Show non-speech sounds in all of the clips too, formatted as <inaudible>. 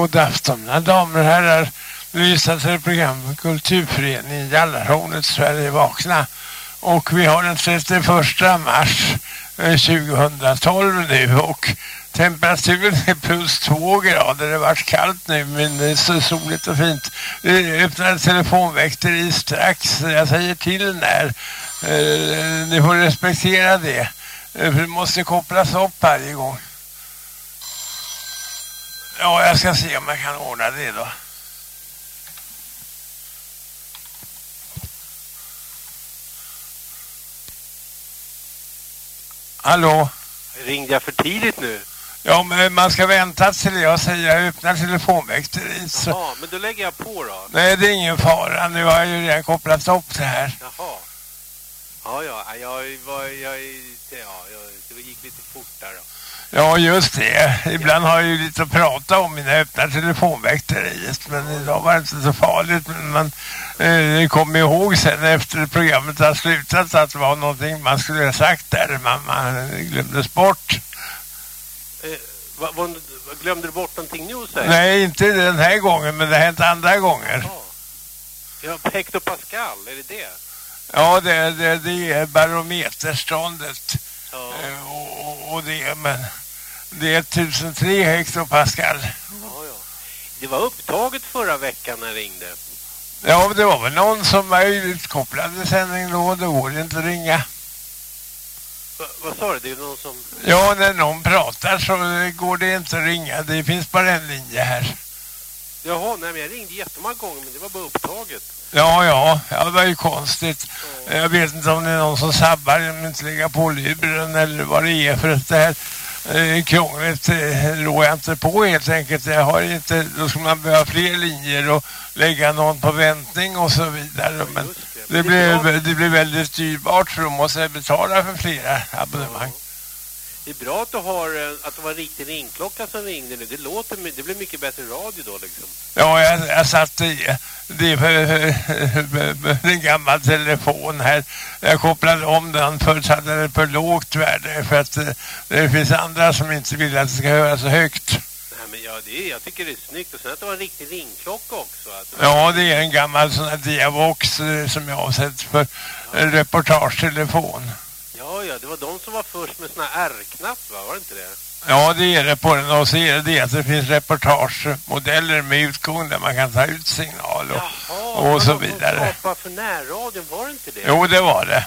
God afton, mina damer och herrar. Nu visar sig program Kulturföreningen Jallarhornet Sverige vakna. Och vi har den 31 mars eh, 2012 nu och temperaturen är plus två grader. Det har varit kallt nu men det är så soligt och fint. Vi öppnar telefonväkteri strax. Jag säger till när. Eh, ni får respektera det. Eh, för det måste kopplas upp varje gång. Ja, jag ska se om jag kan ordna det då. Hallå? Ringde jag för tidigt nu? Ja, men man ska vänta till jag säger jag öppnar telefonväxteriet. Så... Jaha, men då lägger jag på då. Nej, det är ingen fara. Nu har jag ju redan kopplat upp det här. Jaha. Ja, ja, jag, var, jag, ja, jag, det gick lite fort där då. Ja, just det. Ibland har jag ju lite att prata om innan jag öppnar telefonväkteriet. Men idag var det inte så farligt. Men man eh, kommer ihåg sen efter programmet har slutat att det var någonting man skulle ha sagt där. Man, man glömdes bort. Eh, vad, vad, glömde du bort någonting nu säger? Nej, inte den här gången, men det har hänt andra gånger. Ja, ja Hector Pascal, är det det? Ja, det, det, det är barometerståndet. Ja. Eh, och, och det, men det är 1003 hektopascal. Ja, ja. Det var upptaget förra veckan när jag ringde. Ja, det var väl någon som var utkopplad i sändning då. Det går inte att ringa. Va, vad sa du? Det är någon som... Ja, när någon pratar så går det inte att ringa. Det finns bara en linje här. Jaha, nej men jag ringde jättemånga gånger men det var bara upptaget. Ja, ja, ja det var ju konstigt. Ja. Jag vet inte om det är någon som sabbar genom att inte lägga på luren eller vad det är för att det här eh, krångligt eh, låg jag inte på helt enkelt. Jag har inte, då ska man behöva fler linjer och lägga någon på väntning och så vidare. Men det, det, blir, det blir väldigt dyrbart för då måste jag betala för flera abonnemang. Det är bra att du har att det var en riktig ringklocka som ringde nu. Det låter det blir mycket bättre radio då liksom. Ja, jag, jag satt i det är en gammal telefon här. Jag kopplade om den förut hade det på lågt värde för att det finns andra som inte vill att det ska höra så högt. Nej, men ja, det är, jag tycker det är snyggt. Och sen att det var en riktig ringklocka också. Att ja, det är en gammal sån här Diavox som jag har sett för ja. reportagetelefon. Ja, ja, det var de som var först med såna R-knapp, va? Var det inte det? Ja, det är det på den. Och så är det det att det finns reportagemodeller med utgång där man kan ta ut signal och, Jaha, och så vidare. Jaha, för närradion, var det inte det? Jo, det var det.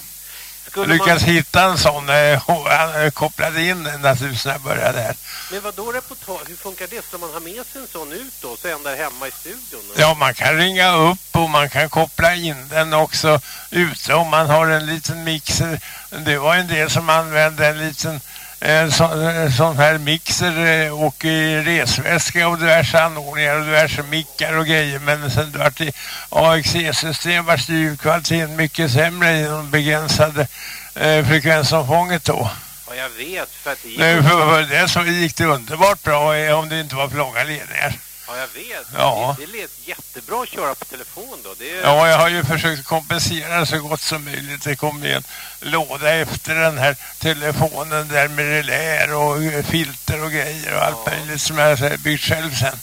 Skulle jag lyckades man... hitta en sån eh, och han kopplade in den naturligtvis när jag började här. Men vad då reportage? Hur funkar det? Ska man ha med sig en sån ut då? Så där hemma i studion? Eller? Ja, man kan ringa upp och man kan koppla in den också ute om man har en liten mixer. Det var en del som använde en liten en sån, en sån här mixer eh, och i resväska och diverse anordningar och diverse mickar och grejer. Men sen det vart i AXE-system vart ljudkvaliteten mycket sämre i de begränsade eh, frekvensomfånget då. Ja, jag vet. För att det gick, Nej, för, för det så gick det underbart bra eh, om det inte var för långa ledningar. Ja, jag vet. Ja. Det, det lät jättebra att köra på telefon då. Är... Ja, jag har ju försökt kompensera så gott som möjligt. Det kom en låda efter den här telefonen där med relär och filter och grejer och ja. allt möjligt som jag har byggt själv sen.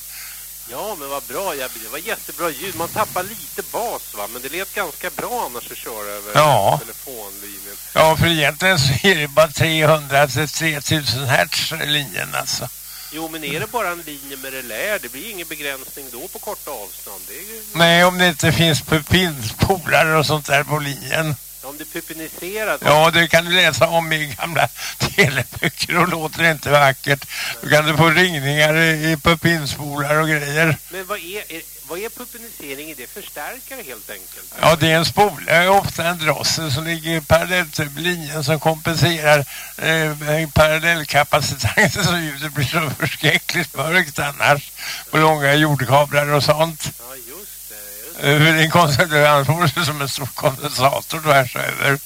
Ja, men vad bra. Det var jättebra ljud. Man tappar lite bas, va? Men det lät ganska bra annars att köra över ja. telefonlinjen. Ja, för egentligen så är det bara 300 3000 hertz linjen alltså. Jo, men är det bara en linje med relä, det blir ingen begränsning då på korta avstånd. Ju... Nej, om det inte finns pupillspolare och sånt där på linjen. Om det är pupiniserat? Ja, det kan du läsa om i gamla <laughs> teleböcker och låter det inte vackert. Då kan du få ringningar i, pupinspolar och grejer. Men vad är, är vad är pupinisering? Är det förstärkare helt enkelt? Ja, det är en spola, ofta en drossel som ligger parallellt till linjen som kompenserar eh, parallellkapaciteten <laughs> så ljudet blir så förskräckligt mörkt annars på långa jordkablar och sånt. Ja, det. Det. Eh, en kondensator som en stor kondensator tvärs över.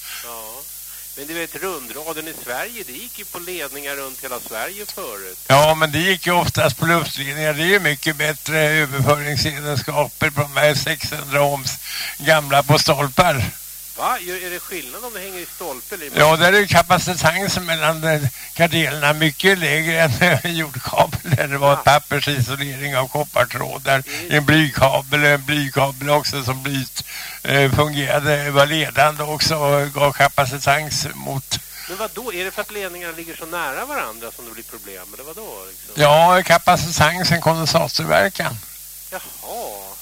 Men du vet, rundraden i Sverige, det gick ju på ledningar runt hela Sverige förut. Ja, men det gick ju oftast på luftledningar. Det är ju mycket bättre överföringsegenskaper på de här 600 ohms gamla på stolpar. Va? Är det skillnad om det hänger i stolpe? Eller ja, där är kapacitansen mellan kardelerna mycket lägre än en jordkabel där det var ja. pappersisolering av koppartrådar. Mm. En blykabel, en blykabel också som blyt eh, fungerade, var ledande också och gav kapacitans mot men vad då? Är det för att ledningarna ligger så nära varandra som det blir problem? Eller vad då? Liksom? Ja, kapacitansen, kondensatorverkan. Jaha.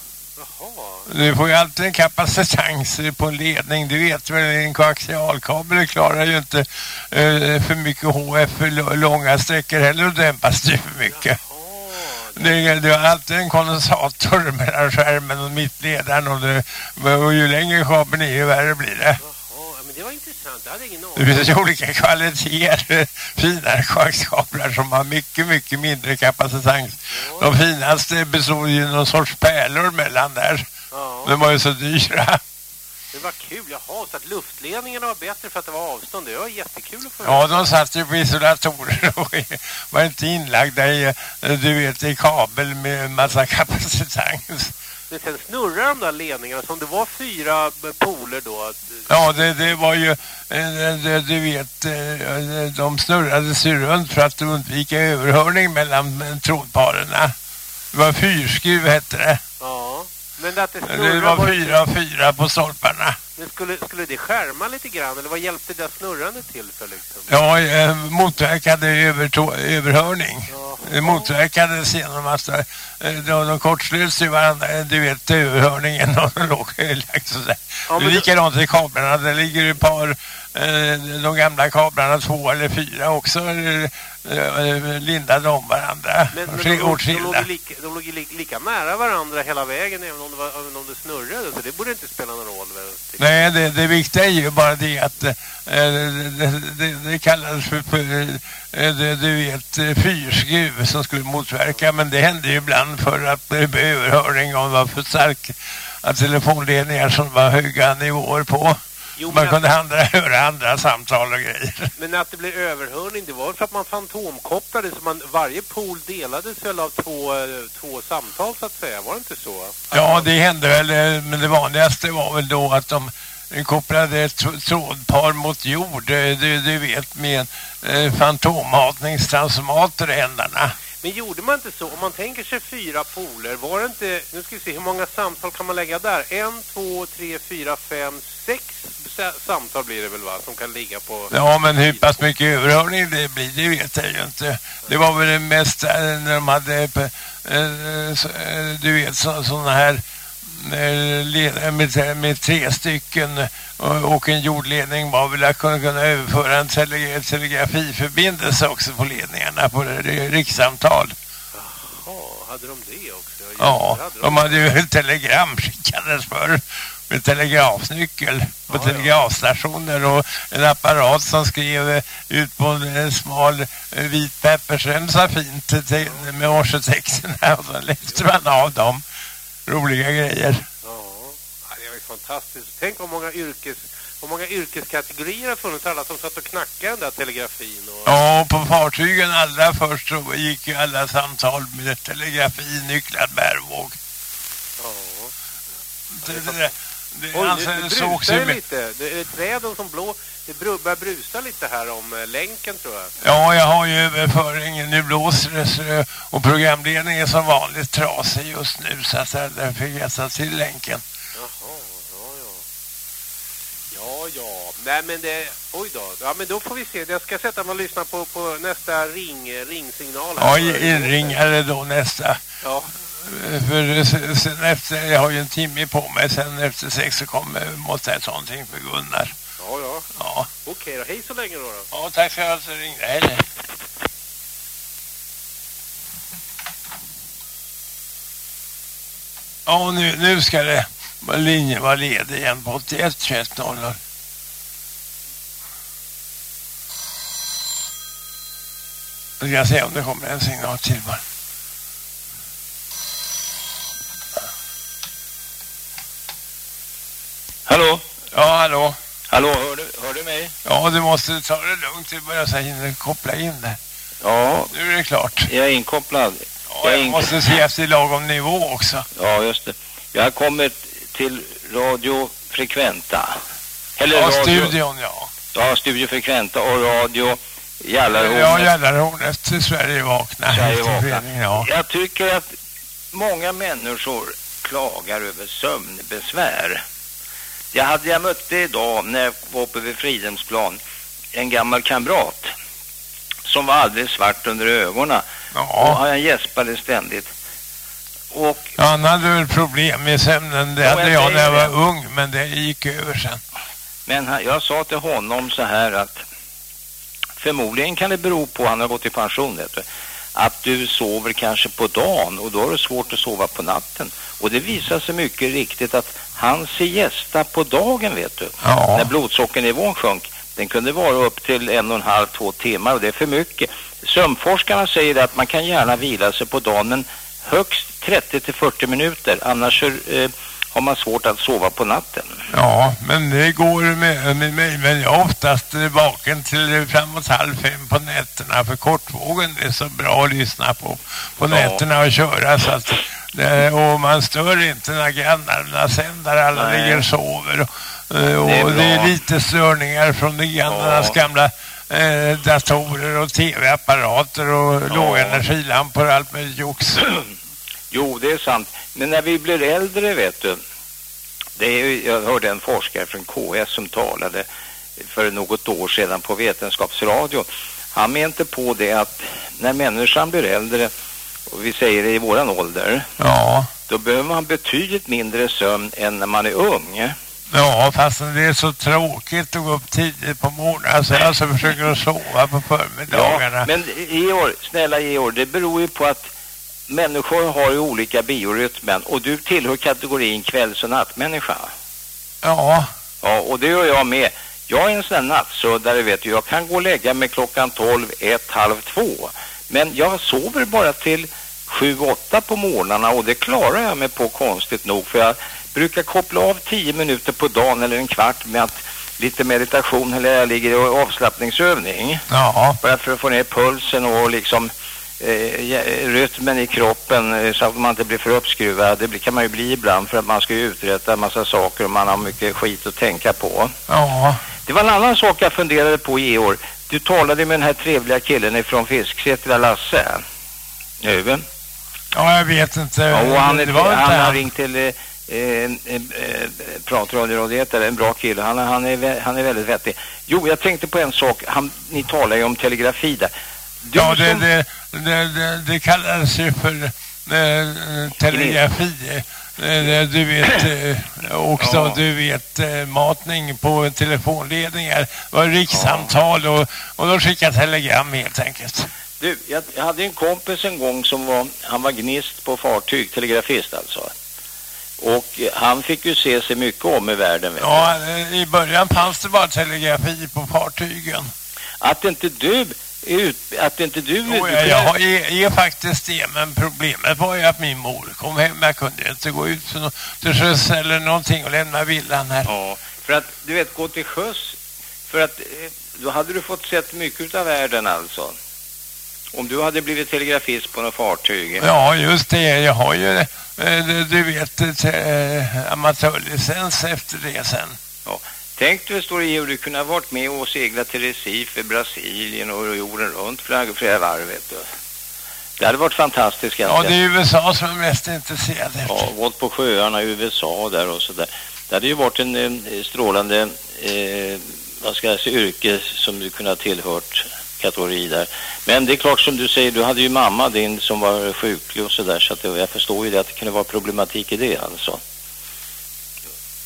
Jaha. Du får ju alltid en kapacitans på en ledning. Du vet väl, en koaxialkabel klarar ju inte uh, för mycket HF för långa sträckor heller och dämpas det för mycket. Det, du har alltid en kondensator <laughs> mellan skärmen och mittledaren och, det, och ju längre kabeln är ju värre blir det. Det var intressant. Jag hade ingen aning. Det finns olika kvaliteter. Finare koaxialkablar som har mycket, mycket mindre kapacitans. Ja. De finaste består ju någon sorts pärlor mellan där. Ja. De var ju så dyra. Det var kul, jaha, så att luftledningarna var bättre för att det var avstånd. Det var jättekul att få Ja, de satt ju på isolatorer och var inte inlagda i, du vet, i kabel med massa kapacitans. Men sen snurrar de där ledningarna som det var fyra poler då. Ja, det, det var ju, eh, du vet, eh, de snurrade sig runt för att undvika överhörning mellan trådparerna. Det var fyrskruv hette det. Ja. Men att det, det var fyra och fyra på stolparna. Men skulle, skulle det skärma lite grann? Eller vad hjälpte det snurrande till för liksom? Ja, eh, motverkade överhörning. Ja. Det motverkades genom att eh, de, de kortslöts i varandra. Du vet överhörningen <laughs> och de låg lagt sådär. Ja, likadant i kablarna. Det ligger ett par, eh, de gamla kablarna, två eller fyra också Eh, lindade om varandra. Men, men de, låg, de, låg lika, de låg lika, lika, nära varandra hela vägen även om det, var, även om det snurrade. Så det borde inte spela någon roll. Nej, det, det viktiga är ju bara det att eh, det, det, det kallades för, för eh, du vet, fyrskruv som skulle motverka. Men det hände ju ibland för att det blev överhörning om det var för stark telefonledningar som var höga nivåer på. Jo, man kunde andra, höra <laughs> andra samtal och grejer. Men att det blev överhörning, det var för att man fantomkopplade så man, varje pool delades väl av två, två samtal så att säga, var det inte så? Ja, det hände väl, eh, men det vanligaste var väl då att de kopplade ett trådpar mot jord, du, du vet, med eh, fantomhatningstransformator i ändarna. Men gjorde man inte så? Om man tänker sig fyra poler, var det inte... Nu ska vi se, hur många samtal kan man lägga där? En, två, tre, fyra, fem, sex samtal blir det väl va? Som kan ligga på... Ja, men hur pass mycket överhörning det blir, det vet jag ju inte. Det var väl det mest eh, när de hade, eh, eh, du vet, sådana här med, med tre stycken och en jordledning väl att kunna, kunna överföra en telegrafiförbindelse också på ledningarna på rikssamtal. Jaha, hade de det också? Ja, hade de, de hade ju telegram skickades för med telegrafnyckel på ja, telegrafstationer och en apparat som skrev ut på en smal eh, vit peppersremsa fint med årsetexterna <laughs> och så lyfte man av dem. Roliga grejer. Ja, det var fantastiskt. Tänk om många yrkes hur många yrkeskategorier har funnits alla som satt och knackade den där telegrafin? Och... Ja, på fartygen allra först så gick ju alla samtal med telegrafi, nycklad bärvåg. Ja. Det, det, det, Oj, alltså, det, det brusar ju lite. Det är träden som blå. Det börjar brusa lite här om eh, länken tror jag. Ja, jag har ju överföringen. Nu blåser det och programledningen är som vanligt trasig just nu så att den fick jag till länken. Jaha, ja, ja. Ja, ja. Nej, men det... Oj då. Ja, men då får vi se. Jag ska sätta mig och lyssna på, på nästa ring, ringsignal. Här. Ja, inringare då nästa. Ja. För sen efter, jag har ju en timme på mig, sen efter sex så kommer, måste jag ta någonting för Gunnar. Ja. Okej då, hej så länge då. då. Ja, tack för att du ringde. Hej. Ja, nu, nu ska det linjen vara ledig igen på 81 21 00. Jag ska se om det kommer en signal till bara. Hallå? Ja, hallå. Hallå, hör du, hör du mig? Ja, du måste ta det lugnt till börja så hinner koppla in det. Ja. Nu är det klart. Jag är inkopplad. Ja, jag, jag måste se efter lagom nivå också. Ja, just det. Jag har kommit till Radio Frekventa. Eller Ja, radio. studion ja. Ja, Studio Frekventa och radio Jallarhornet. Ja, Gällarhornet till Sverige vakna. Sverige vakna. Ja. Jag tycker att många människor klagar över sömnbesvär. Jag hade jag mötte idag när jag var uppe vid Fridhemsplan en gammal kamrat som var alldeles svart under ögonen och Ja. han gäspade ständigt. Och Ja, Han hade väl problem med sömnen. Det hade jag jag när jag var ung, men det gick över sen. Men han, jag sa till honom så här att förmodligen kan det bero på, han har gått i pension vet du, att du sover kanske på dagen och då har du svårt att sova på natten. Och det visar sig mycket riktigt att hans siesta på dagen vet du, när Ja. blodsockernivån sjönk, den kunde vara upp till en och en halv, två timmar och det är för mycket. Sömnforskarna säger att man kan gärna vila sig på dagen men högst 30 till 40 minuter, annars eh, har man svårt att sova på natten. Ja, men det går med, med mig. Men jag är oftast vaken till framåt halv fem på nätterna. För kortvågen är så bra att lyssna på på Ja. nätterna och köra. Så att, det, och man stör inte när grannarna sänder. Alla Nej. ligger och sover. Och, eh, och Det är det, är lite störningar från de grannarnas Ja. gamla eh, datorer och tv-apparater och Ja. lågenergilampor och allt möjligt jox. <clears throat> Jo, det är sant. Men när vi blir äldre, vet du. Det är, jag hörde en forskare från KS som talade för något år sedan på Vetenskapsradio. Han menade på det att när människan blir äldre, och vi säger i våran ålder, Ja. då behöver man betydligt mindre sömn än när man är ung. Ja, fast det är så tråkigt att gå upp tidigt på morgonen så jag alltså försöker att sova på förmiddagarna. men Georg, snälla Georg, det beror ju på att människor har ju olika biorytmen och du tillhör kategorin kvälls- och nattmänniska. Ja, Ja, och det gör jag med. Jag är en sån där nattsuddare, vet du. Jag kan gå och lägga mig klockan 12, 1, halv 2. Men jag sover bara till 7, 8 på morgnarna och det klarar jag mig på konstigt nog. För jag brukar koppla av 10 minuter på dagen eller en kvart med att lite meditation eller jag ligger i avslappningsövning. ja, Bara för att få ner pulsen och liksom eh, rytmen i kroppen eh, så att man inte blir för uppskruvad. Det kan man ju bli ibland för att man ska ju uträtta en massa saker och man har mycket skit att tänka på. ja. Det var en annan sak jag funderade på i år. Du talade med den här trevliga killen ifrån Fisksätra, Lasse. Nu. Ja, jag vet inte. Ja, och han, är, inte han har han. ringt till eh, eh, pratradioradietare, en bra kille. Han, är- han, är, han är väldigt vettig. Jo, jag tänkte på en sak. Han, ni talar ju om telegrafi där. Du Ja, det, som- det, det, det, det kallades ju för eh, telegrafi. Eh, Du vet eh, också, Ja. du vet eh, matning på telefonledningar. Var rikssamtal och, och då skickade telegram helt enkelt. Du, jag, jag hade en kompis en gång som var, han var gnist på fartyg, telegrafist alltså. Och eh, han fick ju se sig mycket om i världen. Ja, eh, i början fanns det bara telegrafi på fartygen. Att inte du ut, att inte du... Jo, jag, jag är, är faktiskt det, men problemet var ju att min mor kom hem. Jag kunde inte gå ut för till sjöss eller någonting och lämna villan här. Ja, för att du vet, gå till sjöss, för att eh, då hade du fått sett mycket av världen alltså. Om du hade blivit telegrafist på något fartyg. Ja, just det. Jag har ju, eh, du- vet, eh, amatörlicens efter det sen. Tänk du, står det Georg, du kunde ha varit med och seglat till Recife, Brasilien och jorden runt flera, flera varv, vet du. Det hade varit fantastiskt Ja, det är USA som är mest intresserad Ja, efter. gått på sjöarna i USA där och så där. Det hade ju varit en eh, strålande, eh, vad ska jag säga, yrke som du kunde ha tillhört kategori där. Men det är klart som du säger, du hade ju mamma din som var sjuklig och så där så att det, jag förstår ju det att det kunde vara problematik i det alltså.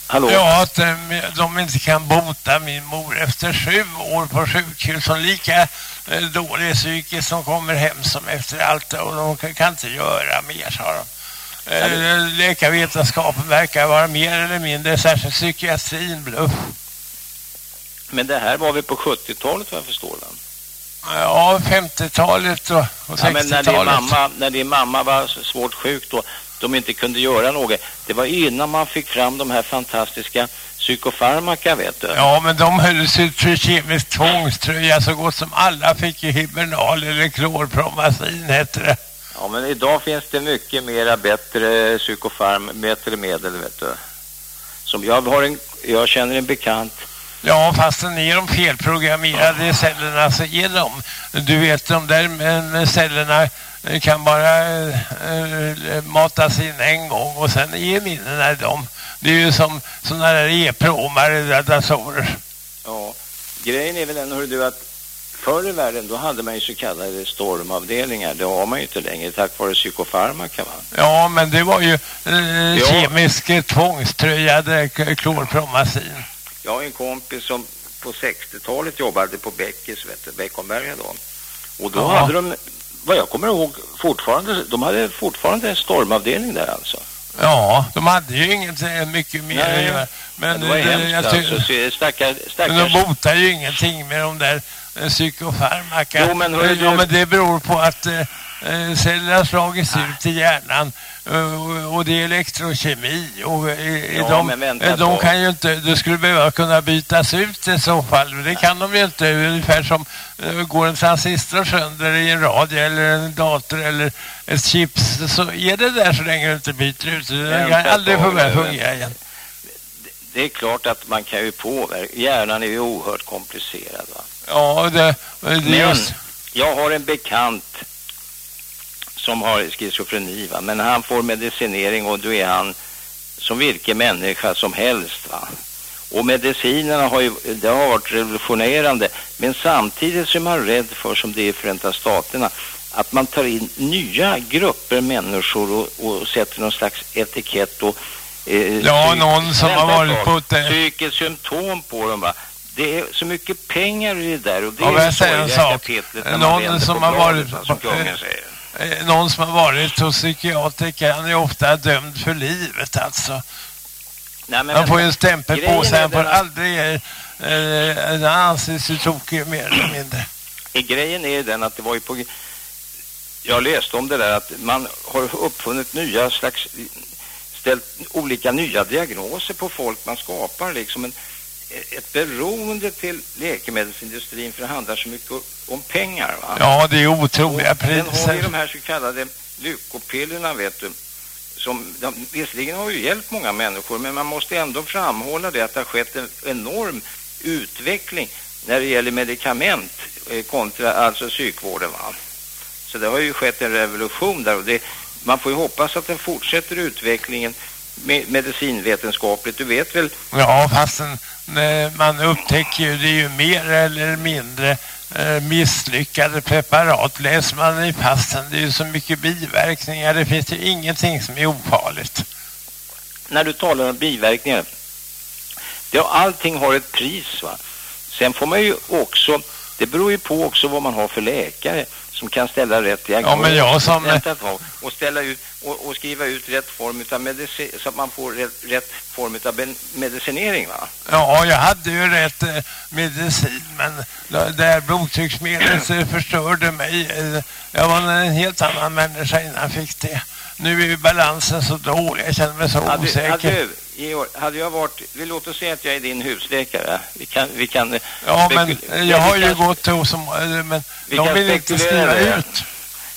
Hallå? Ja, att eh, de inte kan bota min mor efter sju år på sjukhus och lika eh, dålig psykiskt som kommer hem som efter allt och de kan, inte göra mer, sa de. Eh, läkarvetenskapen verkar vara mer eller mindre, särskilt psykiatrin, bluff. Men det här var vi på 70-talet vad jag förstår va? Ja, 50-talet och, och Ja, men när din, 60-talet. mamma, när din mamma var svårt sjuk då, de inte kunde göra något. Det var innan man fick fram de här fantastiska psykofarmaka, vet du. Ja, men de höll sig till kemisk tvångströja så gott som alla fick ju hibernal eller klorpromazin hette det. Ja, men idag finns det mycket mera bättre psykofarm, bättre medel, vet du. Som jag har en, jag känner en bekant Ja, fast är de felprogrammerade cellerna så är de. Du vet, de där cellerna kan bara äh, matas in en gång och sen är minnena de. Det är ju som sådana där e-promar, datorer. Ja, grejen är väl den, hör du, att förr i världen då hade man ju så kallade stormavdelningar. Det har man ju inte längre tack vare psykofarmaka va? Ja, men det var ju eh, ja. kemisk tvångströjade klorpromacin. Jag har en kompis som på 60-talet jobbade på Bäckis, vet du, Bäckonberga då. Och då ja. hade de, vad jag kommer ihåg, fortfarande, de hade fortfarande en stormavdelning där alltså. Ja, de hade ju inget eh, mycket mer att göra. Men det var hemskt jag alltså. Stackar, stackars... Men de botar ju ingenting med de där eh, psykofarmaka. Jo, men, hör, ja, men det beror på att eh, eh cellerna slagits ut i hjärnan och det är elektrokemi och ja, de, de kan ju inte, det skulle behöva kunna bytas ut i så fall, det kan de ju inte, ungefär som går en transistor sönder i en radio eller en dator eller ett chips så är det där så länge du inte byter ut det kan aldrig börja fungera igen. Det är klart att man kan ju påverka, hjärnan är ju oerhört komplicerad va? Ja, det, det Men just... jag har en bekant som har schizofreni va? men han får medicinering och då är han som vilken människa som helst va. Och medicinerna har ju, det har varit revolutionerande men samtidigt så är man rädd för som det är i Förenta Staterna att man tar in nya grupper människor och, och sätter någon slags etikett och eh, ja, någon som har varit på ett... Psykiskt symptom på dem va det är så mycket pengar i det där och det ja, är det sorgliga en sak. någon som har varit som kungen säger. Eh, någon som har varit hos psykiatriker han är ofta dömd för livet alltså. Nej, men han får ju en stämpel på sig, han får att... aldrig eh, eh, han anses ju tokig mer eller mindre. Grejen är den att det var ju på jag läste om det där att man har uppfunnit nya slags ställt olika nya diagnoser på folk man skapar liksom en ett beroende till läkemedelsindustrin för det handlar så mycket om pengar va? Ja, det är otroliga och priser. Sen har vi de här så kallade lyckopillerna vet du. Som, de, visserligen har ju hjälpt många människor men man måste ändå framhålla det att det har skett en enorm utveckling när det gäller medicament eh, kontra alltså psykvården va. Så det har ju skett en revolution där och det, man får ju hoppas att den fortsätter utvecklingen medicinvetenskapligt. Du vet väl? Ja, fast man upptäcker ju det är ju mer eller mindre eh, misslyckade preparat. Läser man i passen, det är ju så mycket biverkningar. Det finns ju ingenting som är ofarligt. När du talar om biverkningar, det, allting har ett pris va. Sen får man ju också, det beror ju på också vad man har för läkare som kan ställa rätt diagnos. Ja, men jag som... Och, ställa ut, och, och, skriva ut rätt form av medicin så att man får rätt, rätt form av medicinering va? Ja, jag hade ju rätt eh, medicin men det här blodtrycksmedlet förstörde mig. Eh, jag var en helt annan människa innan jag fick det. Nu är ju balansen så dålig, jag känner mig så hade, osäker. Hade, Georg, hade jag varit, vi låter säga att jag är din husläkare. Vi kan, vi kan Ja, men jag har ju gått hos, men de vill inte skriva ut.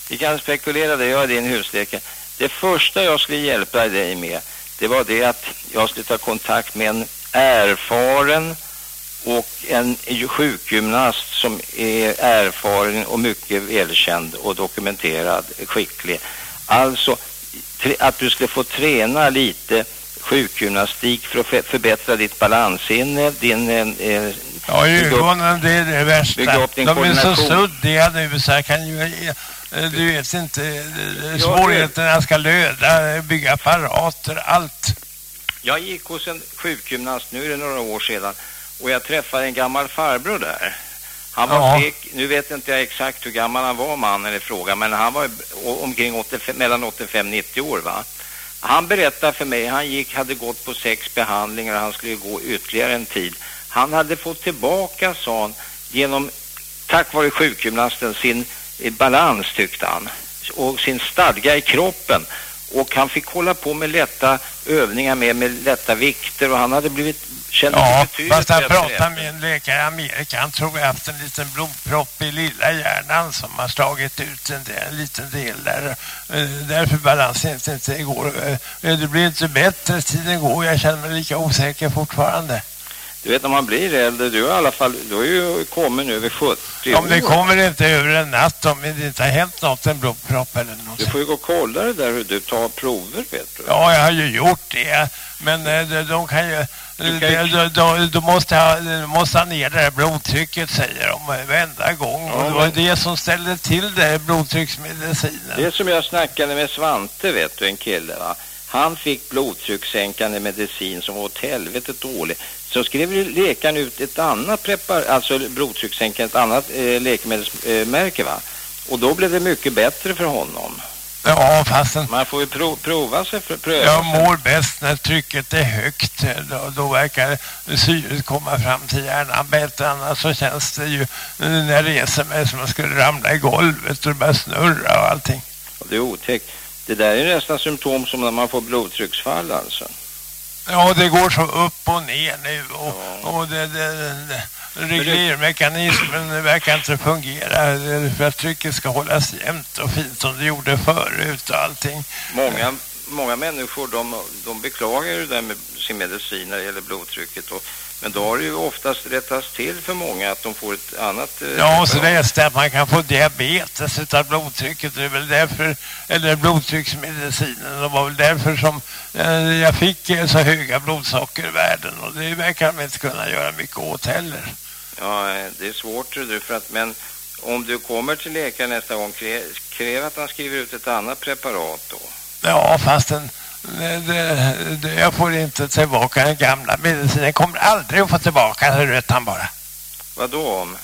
Vi kan spekulera det, jag är din husläkare. Det första jag skulle hjälpa dig med, det var det att jag skulle ta kontakt med en erfaren och en sjukgymnast som är erfaren och mycket välkänd och dokumenterad, skicklig. Alltså att du skulle få träna lite sjukgymnastik för att förbättra ditt balansinne, din... Eh, ja, ögonen det är det värsta. De är så suddiga nu så jag kan ju... Eh, du vet inte, eh, svårigheterna ska löda, bygga apparater, allt. Jag gick hos en sjukgymnast, nu är det några år sedan, och jag träffade en gammal farbror där. Han var ja. Pek, nu vet inte jag exakt hur gammal han var mannen i fråga, men han var omkring 85, mellan 85-90 år va. Han berättade för mig, han gick, hade gått på sex behandlingar och han skulle gå ytterligare en tid. Han hade fått tillbaka, sa han, genom, tack vare sjukgymnasten, sin balans tyckte han. Och sin stadga i kroppen. Och han fick hålla på med lätta övningar med, med lätta vikter och han hade blivit känd Ja, fast han pratade med en läkare i Amerika. Han tror jag haft en liten blodpropp i lilla hjärnan som har slagit ut en, del, en liten del där. Eh, därför balansen inte, inte går. Eh, det blir inte bättre, tiden går. Jag känner mig lika osäker fortfarande. Du vet när man blir äldre, du har i alla fall, du har ju kommit över 70 Om det år. kommer inte över en natt om det inte har hänt något, en blodpropp eller något. Du får ju gå och kolla det där hur du tar prover vet du. Ja, jag har ju gjort det. Men eh, de, de kan ju... Du kan de, de, de måste, ha, de måste ha ner det här blodtrycket, säger de varenda gång. Ja, och det var men- det som ställde till det, blodtrycksmedicinen. Det är som jag snackade med Svante vet du, en kille va. Han fick blodtryckssänkande medicin som var åt helvete dålig. Så skrev läkaren ut ett annat preparat, alltså blodtryckssänkande, ett annat eh, läkemedelsmärke va. Och då blev det mycket bättre för honom. Ja, fastän Man får ju prov, prova sig för pröva jag mår bäst när trycket är högt. Då, då verkar syret komma fram till hjärnan bättre. Annars så känns det ju eh, när jag reser mig som jag skulle ramla i golvet och det börjar snurra och allting. Det är otäckt. Det där är nästan symptom som när man får blodtrycksfall alltså. Ja, det går så upp och ner nu och, Ja. och det, det, det, reglermekanismen verkar inte fungera för att trycket ska hållas jämnt och fint som det gjorde förut och allting. Många, många människor de, de beklagar ju det där med sin medicin när det gäller blodtrycket. Och, men då har det ju oftast rättats till för många att de får ett annat... eh, Ja, och så läste jag att man kan få diabetes utav blodtrycket. Det är väl därför, eller blodtrycksmedicinen, det var väl därför som eh, jag fick eh, så höga blodsockervärden och det verkar de inte kunna göra mycket åt heller. Ja, det är svårt tror du, för att, men om du kommer till läkaren nästa gång, krä, kräv att han skriver ut ett annat preparat då. Ja, fastän det, det, det, jag får inte tillbaka den gamla medicinen. Jag kommer aldrig att få tillbaka den, vet han bara. Vad då om?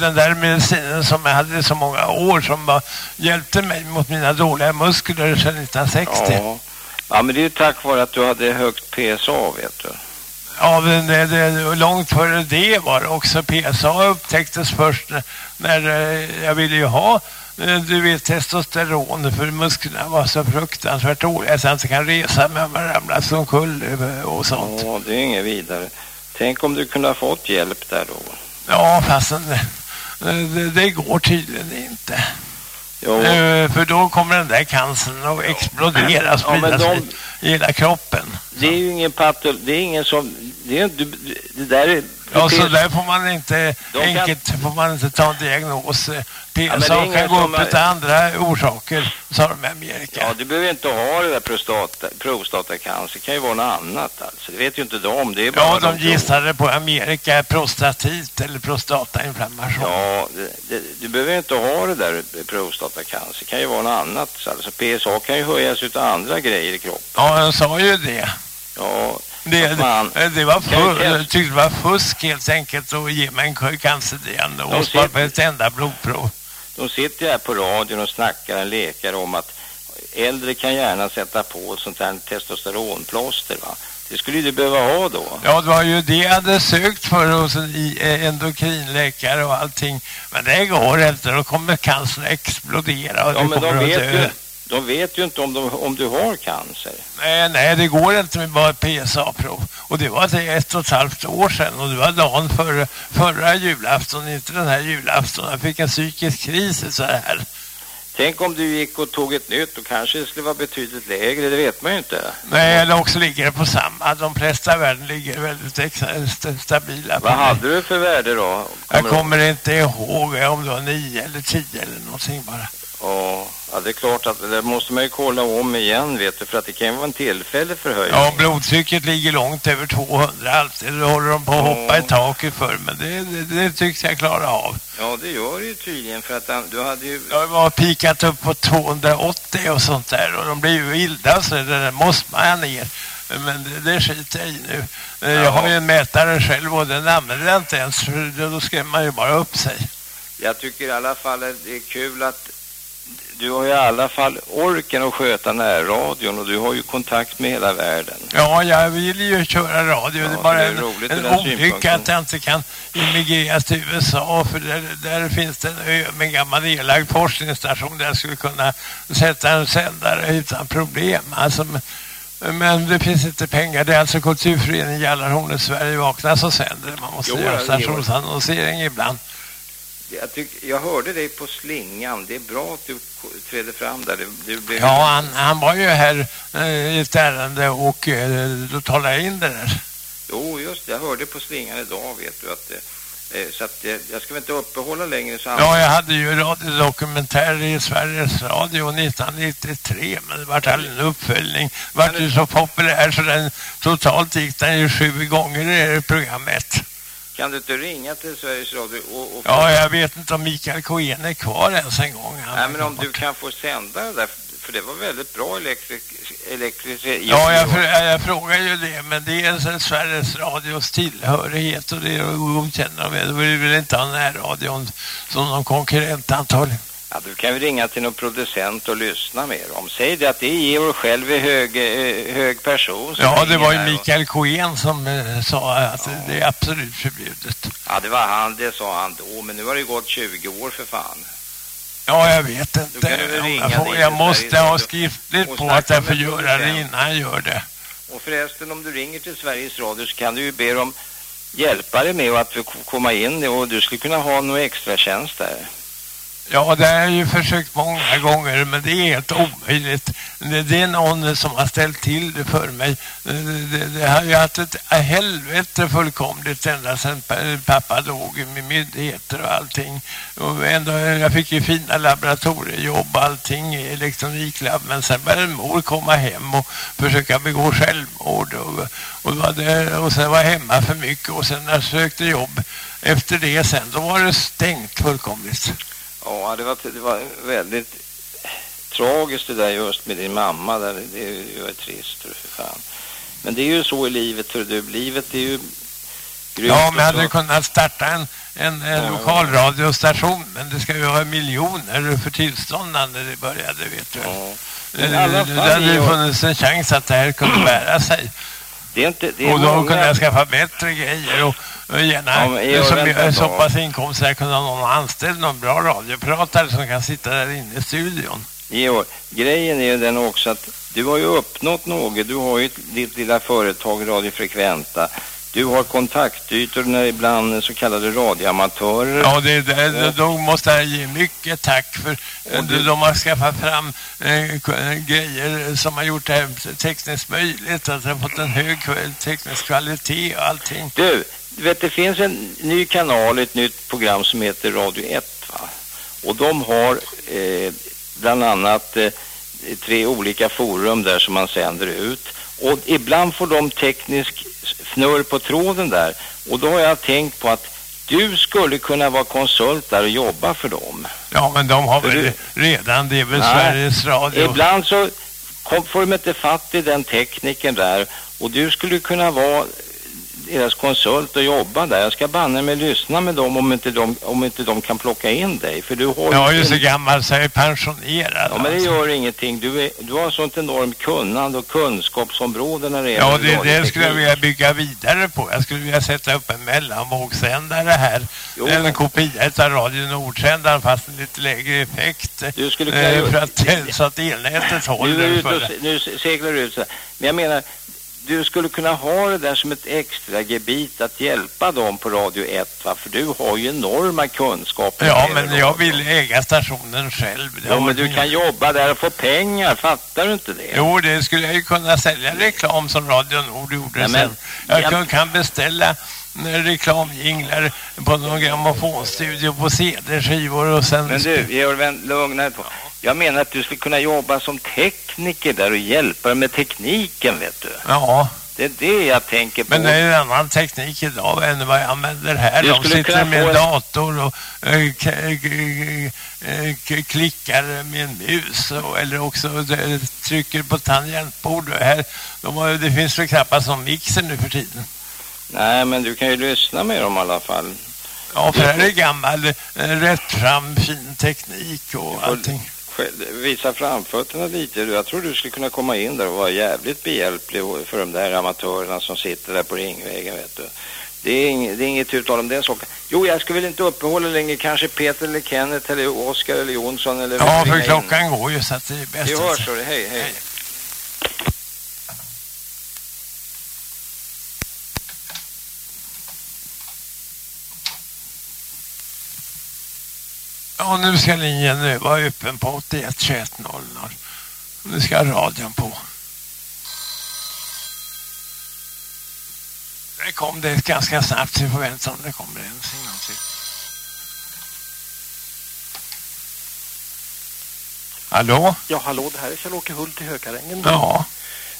Den där medicinen som jag hade i så många år som var, hjälpte mig mot mina dåliga muskler sedan 1960. Ja. ja, men det är ju tack vare att du hade högt PSA, vet du. Ja, men det, det, långt före det var det också. PSA upptäcktes först när, när eh, jag ville ju ha eh, du vet testosteron för musklerna var så fruktansvärt dåliga så jag inte kan resa mig om jag ramlar omkull eh, och sånt. Ja, det är inget vidare. Tänk om du kunde ha fått hjälp där då. Ja, fastän eh, det, det går tydligen inte. Jo, Eh, För då kommer den där cancern att explodera och Ja, sprida men sig de- i hela kroppen. det är ju ingen patol... Det är ingen som... Det, är, det där är... Ja, så där får man inte De kan- enkelt får man inte ta en diagnos. Det ingen kan gå upp utav andra orsaker, sa de i Amerika. Ja, du behöver inte ha det där prostata, prostatacancer. Det kan ju vara något annat alltså. Det vet ju inte de. Det är bara Ja, de tror. gissade på Amerika prostatit eller prostatainflammation. Ja, det, det, du behöver inte ha det där prostatacancer. Det kan ju vara något annat. Alltså PSA kan ju höjas utav andra grejer i kroppen. Ja, jag sa ju det. Det, det, var fu- tyckte det var fusk helt enkelt att ge mig en cancerdiagnos bara på ett enda blodprov. de sitter här på radion och snackar en läkare om att äldre kan gärna sätta på ett sånt här testosteronplåster va. Det skulle du behöva ha då. Ja, det var ju det jag hade sökt för hos en eh, endokrinläkare och allting. Men det går inte, då kommer cancern explodera och Ja, du men de vet ju, de vet ju inte om, de, om du har cancer. Nej, nej, det går inte med bara PSA-prov. Och det var det ett och ett halvt år sedan och det var dagen före förra julafton, inte den här julafton. Jag fick en psykisk kris så här. Tänk om du gick och tog ett nytt och kanske det skulle vara betydligt lägre, det vet man ju inte. Nej, eller också ligger det på samma. De flesta i världen ligger väldigt st- stabila. Vad hade du för värde då? Jag du- kommer inte ihåg om det var nio eller tio eller någonting bara. Ja, ja, det är klart att det måste man ju kolla om igen vet du, för att det kan ju vara en tillfällig förhöjning. Ja, blodtrycket ligger långt över 200 alltid. Det håller de på att hoppa i taket för, men det, det, det tycks jag klara av. Ja, det gör det ju tydligen för att du hade ju... Jag var pikat upp på 280 och sånt där och de blir ju vilda så det där måste man ha ner. Men det, det skiter jag i nu. Eh, Jag har ju en mätare själv och den använder jag inte ens för då skrämmer man ju bara upp sig. Jag tycker i alla fall att det är kul att du har ju i alla fall orken att sköta närradion och du har ju kontakt med hela världen. Ja, jag vill ju köra radio. Ja, det är bara det är en, roligt en den olycka att jag inte kan immigrera till USA för där, där finns det en ö med en gammal nedlagd forskningsstation där jag skulle kunna sätta en sändare utan problem. Alltså, men- det finns inte pengar. Det är alltså Kulturföreningen Jallarhornet Sverige Vakna som sänder. Man måste Jo, göra stationsannonsering ibland. Jag, tyck, jag hörde dig på slingan. Det är bra att du trädde fram där. Det blev Ja, han, han var ju här eh, i ett ärende och eh, då talade jag in det där. Jo, just det. Jag hörde på slingan idag, vet du, att eh, så att eh, jag ska väl inte uppehålla längre så Ja, jag hade ju radiodokumentär i Sveriges Radio 1993 men det var aldrig en uppföljning. Det var ju så populär så den totalt gick den ju sju gånger i programmet. Kan du inte ringa till Sveriges Radio och... och ja, jag vet inte om Mikael Cohen är kvar ens en gång. Nej, men om du kan få sända det där, för det var väldigt bra elektrik ja, jag, jag, jag, frågar ju det, men det är Sveriges Radios tillhörighet och det godkänner de. Då vill väl inte ha närradion som någon konkurrent antagligen. Ja, du kan ju ringa till någon producent och lyssna med dem. Säg det att det är Georg själv i hög, eh, hög person. Ja, det var ju Mikael. Cohen som eh, sa att ja. det är absolut förbjudet. Ja, det var han, det sa han då. Men nu har det gått 20 år för fan. Ja, jag vet inte. Jag, får, jag måste ha skriftligt på att jag får göra det innan jag gör det. Och förresten, om du ringer till Sveriges Radio så kan du ju be dem hjälpa dig med att komma in och du skulle kunna ha några extra tjänst där. Ja, det har jag ju försökt många gånger men det är helt omöjligt. Det, det är någon som har ställt till det för mig. Det, det, det har ju haft ett helvete fullkomligt ända sedan pappa dog med myndigheter och allting. Och ändå, jag fick ju fina laboratoriejobb och allting i elektroniklabb men sen började mor komma hem och försöka begå självmord och, och, var där, och sen var hemma för mycket och sen när jag sökte jobb efter det sen då var det stängt fullkomligt. Ja, det var, det var väldigt tragiskt det där just med din mamma. Där. Det är ju trist, för fan. Men det är ju så i livet, för du. Livet är ju Ja, men hade kunnat starta en, en, en ja, lokalradiostation, men det ska ju ha miljoner för tillstånd när det började, vet du. Ja. Men det, det hade ju funnits en chans att det här kunde bära sig. Det är inte, det är och då många... kunde jag skaffa bättre grejer och gärna ja, som är så pass kunde ha någon anställd, någon bra radiopratare som kan sitta där inne i studion. Georg, grejen är den också att du har ju uppnått något. Du har ju ditt lilla företag Radiofrekventa. Du har kontaktytor när ibland så kallade radioamatörer. Ja, det, det, de måste jag ge mycket tack för du... de har skaffat fram eh, grejer som har gjort det här tekniskt möjligt. Att ha fått en hög teknisk kvalitet och allting. Du, du vet, det finns en ny kanal, ett nytt program som heter Radio 1 va? Och de har eh, bland annat eh, tre olika forum där som man sänder ut. Och ibland får de teknisk snurr på tråden där. Och då har jag tänkt på att du skulle kunna vara konsult där och jobba för dem. Ja, men de har väl redan, det är väl Nej, Sveriges Radio. Ibland så kom, får de inte fatt i den tekniken där. Och du skulle kunna vara deras konsult och jobba där. Jag ska banna mig lyssna med dem om inte de, om inte de kan plocka in dig. För du har jag är ju så gammal så jag är pensionerad. Ja, men det alltså. gör ingenting. Du, är, du har sånt enormt kunnande och kunskapsområde när det gäller Ja, det, det skulle jag vilja bygga vidare på. Jag skulle vilja sätta upp en mellanvågsändare här. Jo. En kopia av Radio Nordsändaren fast en lite lägre effekt. Du skulle kunna eh, för att, så att elnätet håller. Nu, nu seglar du ut så här. Men jag menar, du skulle kunna ha det där som ett extra gebit att hjälpa dem på Radio 1 va? för du har ju enorma kunskaper. Ja, men jag vill äga stationen själv. Ja, men du kan jobba där och få pengar, fattar du inte det? Jo, det skulle jag ju kunna sälja reklam som Radio Nord gjorde ja, men, sen. Jag ja. kan beställa reklamjinglar på någon grammofonstudio på CD-skivor och sen... Men du, Georg, lugna dig på. Jag menar att du skulle kunna jobba som tekniker där och hjälpa med tekniken, vet du. Ja. Det är det jag tänker på. Men det är en annan teknik idag än vad jag använder här. Du De sitter med en dator och äh, klickar med en mus och, eller också trycker på tangentbord. Här, de har, det finns väl knappast någon mixer nu för tiden. Nej, men du kan ju lyssna med dem i alla fall. Ja, för det är gammal, rätt fram, fin teknik och allting visa framfötterna lite. Jag tror du skulle kunna komma in där och vara jävligt behjälplig för de där amatörerna som sitter där på ringvägen, vet du. Det är, inget, det är inget uttal om den saken. Jo, jag skulle väl inte uppehålla längre. Kanske Peter eller Kenneth eller Oskar eller Jonsson eller... Ja, för klockan in. går ju så att det är bäst. Vi hörs, hej, hej. hej. Ja, nu ska linjen nu vara öppen på 81 21 00. Nu ska radion på. det kom det ganska snabbt. Vi får vänta om det kommer en signal till. Hallå? Ja, hallå, det här är Kjell-Åke Hult i Hökarängen. Ja.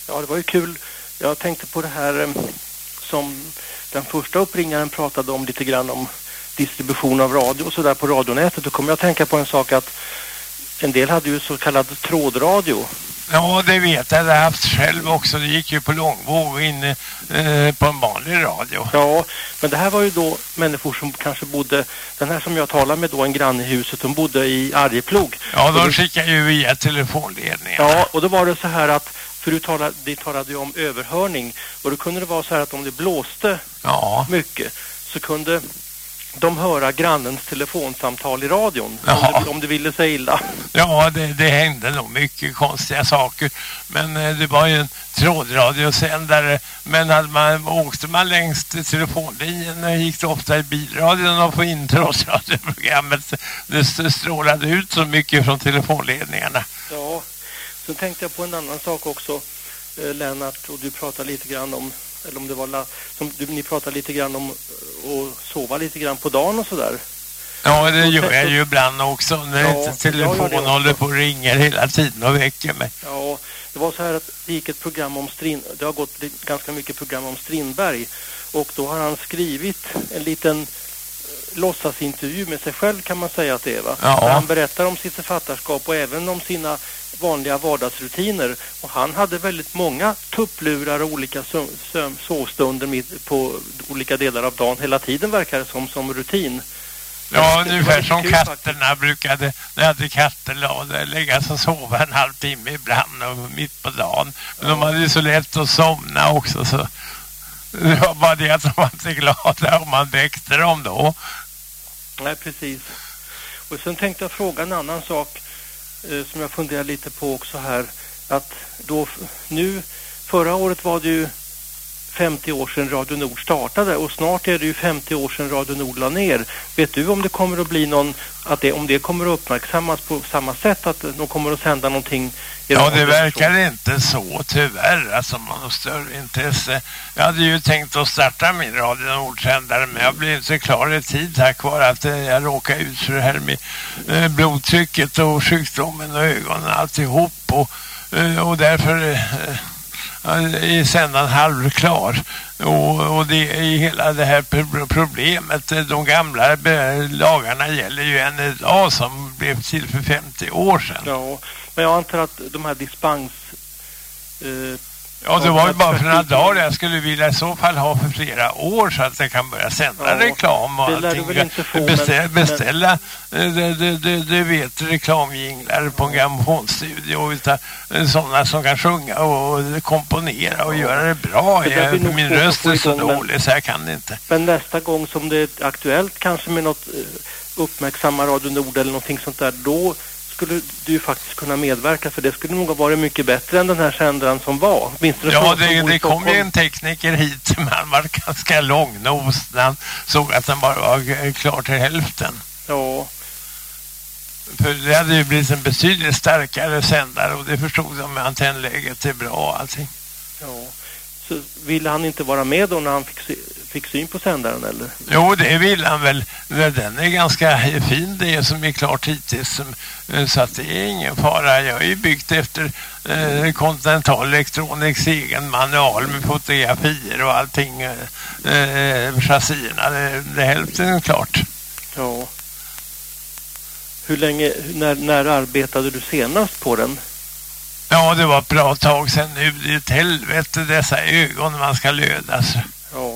Ja, det var ju kul. Jag tänkte på det här eh, som den första uppringaren pratade om lite grann om distribution av radio och sådär på radionätet. Då kommer jag att tänka på en sak att en del hade ju så kallad trådradio. Ja, det vet jag. Det har jag haft själv också. Det gick ju på långvåg inne eh, på en vanlig radio. Ja, men det här var ju då människor som kanske bodde... Den här som jag talade med då, en granne i huset, de bodde i Arjeplog. Ja, de skickade ju via telefonledningen. Ja, och då var det så här att för du talade, de talade ju om överhörning och då kunde det vara så här att om det blåste ja. mycket så kunde de höra grannens telefonsamtal i radion Jaha. om det, om det ville sig illa. Ja, det, det hände nog mycket konstiga saker. Men eh, det var ju en trådradiosändare. Men hade man, åkte man längs telefonlinjen och gick det ofta i bilradion och få in trådradioprogrammet. Det strålade ut så mycket från telefonledningarna. Ja, sen tänkte jag på en annan sak också, eh, Lennart, och du pratade lite grann om eller om det var la, som du, ni pratade lite grann om att sova lite grann på dagen och sådär. Ja, det gör jag ju ibland också när Ja, inte telefonen håller på och ringer hela tiden och väcker mig. Ja, det var så här att det gick ett program om Strin, det har gått ganska mycket program om Strindberg och då har han skrivit en liten eh, låtsasintervju med sig själv kan man säga att det är va? Ja. Där han berättar om sitt författarskap och även om sina vanliga vardagsrutiner och han hade väldigt många tupplurar och olika sovstunder mitt på olika delar av dagen hela tiden verkar det som som rutin. Ja, ungefär som kul katterna brukade, när jag hade katter lade, lägga sig och sova en halvtimme ibland och mitt på dagen. Men de hade ju så lätt att somna också så <laughs> det var bara det att de var inte glada om man väckte dem då. Nej, precis. Och sen tänkte jag fråga en annan sak eh, som jag funderar lite på också här. Att då nu, förra året var det ju 50 år sedan Radio Nord startade och snart är det ju 50 år sedan Radio Nord la ner. Vet du om det kommer att bli någon, att det, om det kommer att uppmärksammas på samma sätt att de kommer att sända någonting i Ja, det verkar inte så tyvärr. Alltså man har större intresse. Jag hade ju tänkt att starta min Radio Nordsändare men jag blev inte klar i tid tack vare att eh, jag råkade ut för det här med eh, blodtrycket och sjukdomen och ögonen alltihop. Och, eh, och därför eh, är sändaren halvklar. Och, och det är hela det här problemet. De gamla eh, lagarna gäller ju än idag som blev till för 50 år sedan. Ja, men jag antar att de här dispens... Eh, Ja, det var ju bara för några dagar. Jag skulle vilja i så fall ha för flera år så att jag kan börja sända Ja, reklam och allting. få, Beställa, men- beställa eh, det, det, det, det vet reklamjinglar på en grammofonstudio utan eh, sådana som kan sjunga och komponera och göra det bra. Jag, min röst är så igång, men- dålig så jag kan det inte. Men nästa gång som det är aktuellt kanske med något eh, uppmärksamma Radio Nord eller någonting sånt där, då skulle du ju faktiskt kunna medverka för det skulle nog ha varit mycket bättre än den här sändaren som var. Åtminstone Ja, det, i det kom ju en tekniker hit men han var ganska långnos när han såg att den bara var klar till hälften. Ja, För det hade ju blivit en betydligt starkare sändare och det förstod de med antennläget är bra och allting. ja. Så ville han inte vara med då när han fick, sy- fick syn på sändaren eller? Jo, det vill han väl. Den är ganska fin det som är klart hittills. Eh, Så att det är ingen fara. Jag har ju byggt efter eh, Continental Electronics egen manual med fotografier och allting. Eh, eh, chassierna, det, det är hälften klart. Ja. Hur länge, när, när arbetade du senast på den? Ja, det var ett bra tag sedan nu. Det är ett helvete dessa ögon man ska lödas.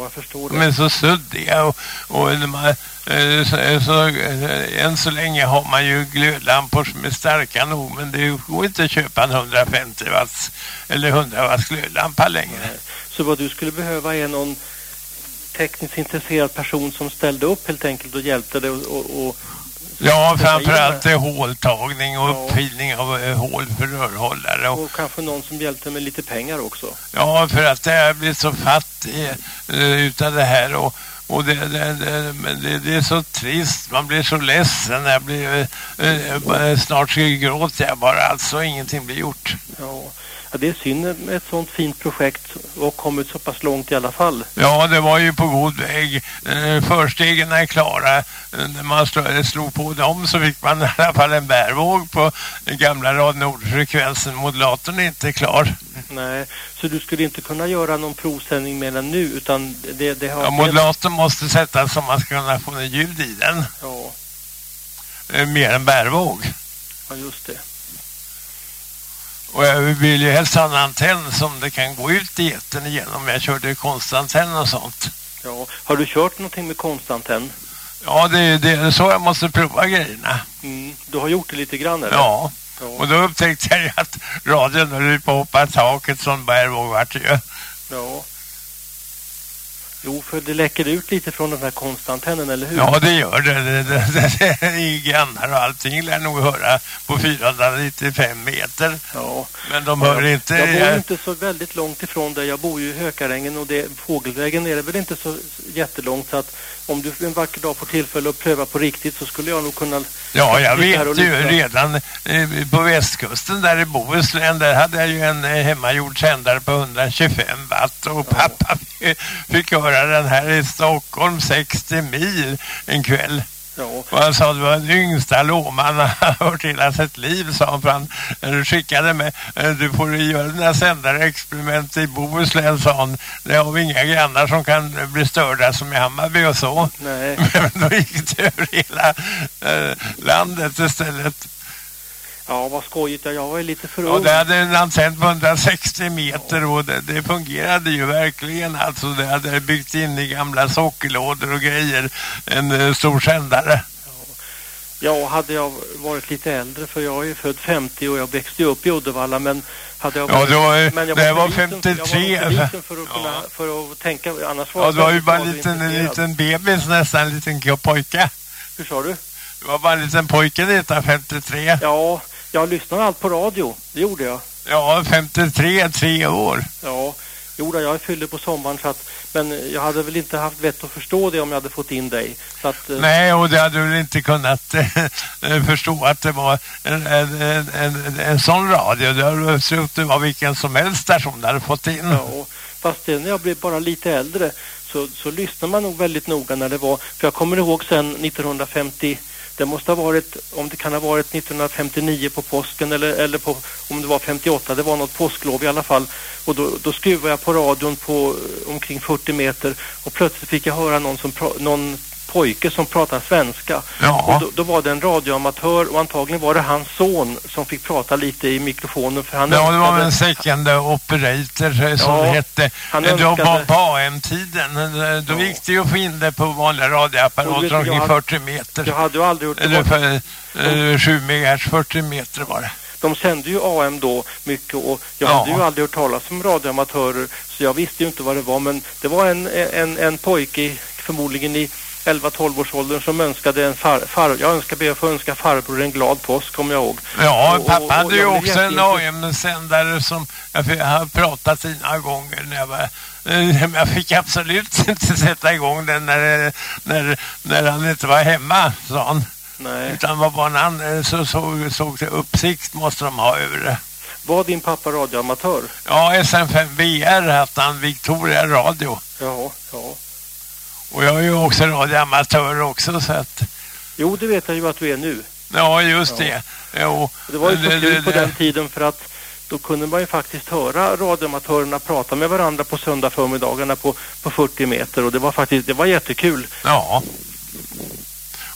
Ja, jag förstår det. De är så suddiga och, och man, eh, så, så, eh, än så länge har man ju glödlampor som är starka nog men det går inte att köpa en 150 watts eller 100 watts glödlampa längre. Så vad du skulle behöva är någon tekniskt intresserad person som ställde upp helt enkelt och hjälpte dig och, och, och Ja, framförallt eh, håltagning och Ja. uppfilning av eh, hål för rörhållare. Och, Och kanske någon som hjälpte med lite pengar också. ja, för att jag har blivit så fattig eh, utav det här och och det, det, det, det, det är så trist, man blir så ledsen, jag blir, eh, eh, snart så gråter jag bara, alltså ingenting blir gjort. Ja. Ja, det är synd med ett sånt fint projekt och kommit så pass långt i alla fall. Ja, det var ju på god väg. Eh, förstegen är klara. Eh, När man slå- slog på dem så fick man <laughs> i alla fall en bärvåg på gamla rad Nord-frekvensen. Modulatorn är inte klar. Nej, så du skulle inte kunna göra någon provsändning med den nu utan det, det har... Ja, modulatorn måste sättas så man ska kunna få en ljud i den. Ja, Eh, Mer än bärvåg. ja, just det. Och jag vill ju helst ha en antenn som det kan gå ut i etern igenom. Jag körde konstantenn och sånt. Ja. Har du kört någonting med konstantenn? Ja, det, är- det är så jag måste prova grejerna. Mm. Du har gjort det lite grann eller? Ja, ja. och då upptäckte jag ju att radion höll på att hoppa taket som bärvåg vart det ju. Ja. Jo, för det läcker ut lite från den här konstantennen, eller hur? Ja, det gör det. det, det, det, det I grannar och allting lär nog höra på 495 meter. Ja. Men de hör inte... Jag bor jag- inte så väldigt långt ifrån där. Jag bor ju i Hökarängen och det, fågelvägen är det väl inte så jättelångt så att om du en vacker dag får tillfälle att pröva på riktigt så skulle jag nog kunna... Ja, jag vet ju redan eh, på västkusten där i Bohuslän, där hade jag ju en eh, hemmagjord sändare på 125 watt och pappa <laughs> fick- fick höra den här i Stockholm 60 mil en kväll. Ja, Och han sa det var den yngsta låman han hört hela sitt liv, sa han. För han eh, skickade med, eh, du får göra dina sändarexperiment i Bohuslän, sa han. Det har vi inga grannar som kan eh, bli störda som i Hammarby och så. nej. <laughs> Men då gick det över hela eh, landet istället. Ja, vad skojigt. Ja, Jag var ju lite för ung. det hade en antenn på 160 meter och det, det fungerade ju verkligen. Alltså det hade byggt in i gamla sockerlådor och grejer en eh, stor sändare. Ja, hade jag varit lite äldre, för jag är ju född 50 och jag växte upp i Uddevalla, men hade jag Ja, varit... var, ju- men jag det var liten- 53. Jag var liten för att, Ja. kunna, för att tänka, annars var Ja, det var ju bara en liten, en liten bebis nästan, en liten pojke. Hur sa du? Det var bara en liten pojke 1953. Ja, jag lyssnade allt på radio. Det gjorde jag. Ja, 53, tre år. Ja, jo då, jag fyllde på sommaren så att, men jag hade väl inte haft vett att förstå det om jag hade fått in dig. Att, eh, Nej, och det hade du väl inte kunnat eh, <laughs> förstå att det var en, en, en, en, sån radio. Det hade trott det var vilken som helst station du hade fått in. ja, fast det, när jag blev bara lite äldre så, så lyssnade man nog väldigt noga när det var, för jag kommer ihåg sen 1950 det måste ha varit, om det kan ha varit 1959 på påsken eller, eller på, om det var 58, det var något påsklov i alla fall. Och då, då skruvade jag på radion på omkring 40 meter och plötsligt fick jag höra någon, som pra, någon pojke som pratar svenska. Ja. Och då, då var det en radioamatör och antagligen var det hans son som fick prata lite i mikrofonen för han Ja, det var önskade- en second operator eh, som Ja, hette. han Eh, Då önskade- på, på AM-tiden. eh, Då Ja. gick det ju att få in det på vanliga radioapparater omkring hade- 40 meter. Jag hade ju aldrig gjort det. Eller var- för eh, 7 MHz, 40 meter var det. De sände ju AM då mycket och jag Ja. hade ju aldrig hört talas om radioamatörer så jag visste ju inte vad det var men det var en, en, en pojke förmodligen i 11-12 års åldern som önskade en far, far jag önskar be att få önska farbror en glad påsk kommer jag ihåg. Ja, Och- pappa och- hade och ju jag blev också en. AM-sändare som jag fi- har pratat i några gånger när jag var eh, men jag fick absolut <laughs> inte sätta igång den när, när, när han inte var hemma, sa han. Nej. Utan var bara han eh, så såg, såg till uppsikt måste de ha över det. Var din pappa radioamatör? Ja, SM5VR hade han Victoria Radio. Ja, ja. Och jag är ju också radioamatör också så att, Jo, det vet jag ju att du är nu. ja just Ja. det. Jo, Det var ju så kul på det- den tiden för att då kunde man ju faktiskt höra radioamatörerna prata med varandra på söndag förmiddagarna på, på 40 meter och det var faktiskt, det var jättekul. Ja.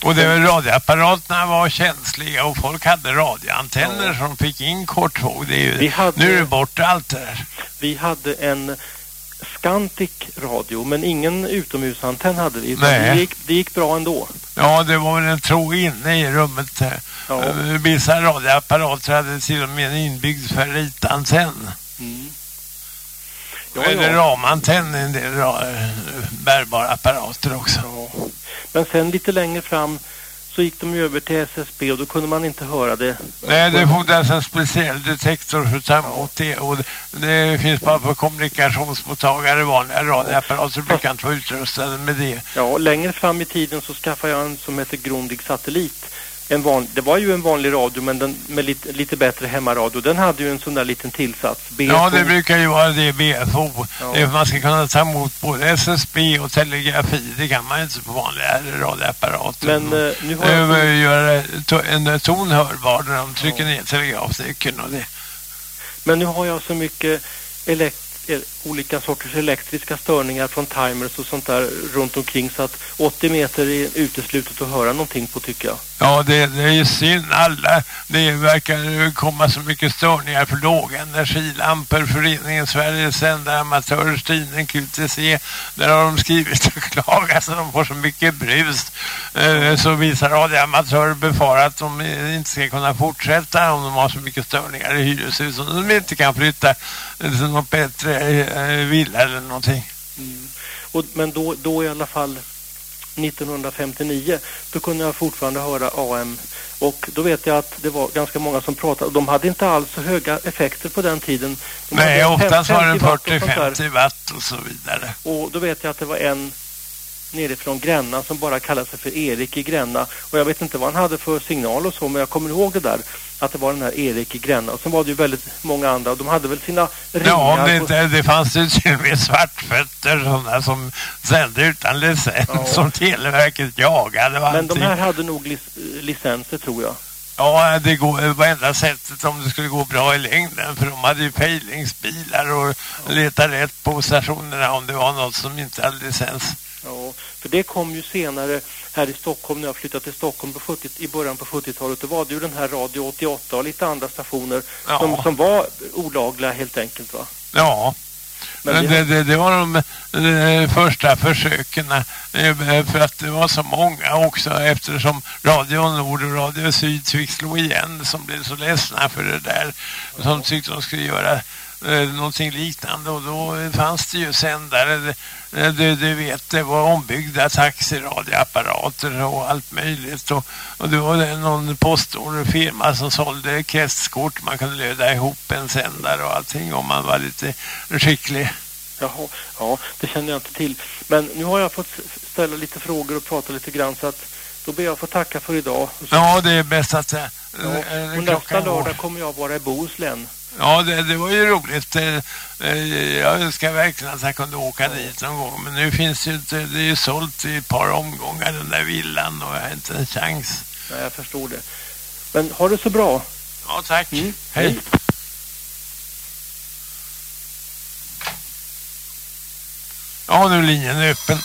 Och det radioapparaterna var känsliga och folk hade radioantenner Ja. som fick in kortvåg. Det är ju, Vi hade- Nu är det borta allt det där. Vi hade en Scantic radio men ingen utomhusantenn hade vi. Nej. Det gick, det gick bra ändå. Ja, det var väl en tråd inne i rummet. Ja. Eh, Vissa radioapparater hade till och med en inbyggd ferritantenn. Mm. Ja, Eller ja. ramantenn i en del eh, bärbara apparater också. ja. Men sen lite längre fram så gick de över till SSB och då kunde man inte höra det. Nej, det fordras en speciell detektor för det. Och det, finns bara på kommunikationsmottagare, vanliga radioapparater brukar inte vara utrustade med det. Ja, längre fram i tiden så skaffade jag en som heter Grundig satellit. En van, det var ju en vanlig radio men den med lite, lite bättre hemmaradio. Den hade ju en sån där liten tillsats. BFO. Ja, det brukar ju vara det, BFO. Ja. Det är man ska kunna ta emot både SSB och telegrafi. Det kan man inte på vanliga radioapparater. Men uh, nu har jag... Alltså... Göra en ton hörbar när de trycker ja. ner telegrafnyckeln och det. Men nu har jag så mycket elekt olika sorters elektriska störningar från timers och sånt där runt omkring så att 80 meter är uteslutet att höra någonting på tycker jag. Ja, det, det är synd. Alla, det verkar komma så mycket störningar för låga energilampor. Föreningen Sveriges sända amatörers tidning QTC. Där har de skrivit och klagat så de får så mycket brus. Eh, så vissa radioamatörer befarar att de inte ska kunna fortsätta om de har så mycket störningar i hyreshusen. De inte kan flytta till något bättre eh, villa eller någonting. Mm. Och, men då, då i alla fall 1959 då kunde jag fortfarande höra AM och då vet jag att det var ganska många som pratade de hade inte alls så höga effekter på den tiden. De Nej, oftast var det 40-50 watt och så vidare. Och då vet jag att det var en nerifrån Gränna som bara kallade sig för Erik i Gränna. Och jag vet inte vad han hade för signal och så, men jag kommer ihåg det där. Att det var den här Erik i Gränna. Och sen var det ju väldigt många andra. Och de hade väl sina ringar. Ja, det, det, det fanns ju och med svartfötter sådana som sände utan licens. Ja. Som Televerket jagade. Men de här hade nog lic licenser tror jag. Ja, det går, var enda sättet om det skulle gå bra i längden. För de hade ju pejlingsbilar och letade rätt på stationerna om det var något som inte hade licens. Ja, för det kom ju senare här i Stockholm när jag flyttade till Stockholm på 70, i början på 70-talet. Då var det ju den här Radio 88 och lite andra stationer ja. som, som var olagliga helt enkelt va? Ja. Men det, det, det, var de, de första försöken eh, för att det var så många också eftersom Radio Nord och Radio Syd fick slå igen som blev så ledsna för det där som tyckte de skulle göra eh, någonting liknande och då fanns det ju sändare Eh, du, du vet, det var ombyggda taxiradioapparater och allt möjligt. Och, och det var någon postorderfirma som sålde kretskort. Man kunde löda ihop en sändare och allting om man var lite skicklig. Jaha, ja, det kände jag inte till. Men nu har jag fått ställa lite frågor och prata lite grann så att då ber jag få tacka för idag. Så... Ja, det är bäst att säga. Ja, och nästa lördag kommer jag vara i Bohuslän. Ja, det, det, var ju roligt. Eh, jag önskar verkligen att jag kunde åka dit någon gång. Men nu finns ju inte, det är ju sålt i ett par omgångar den där villan och jag har inte en chans. Nej, jag förstår det. Men har det så bra. Ja, tack. Mm. Hej. Hej. Ja, nu är linjen öppen.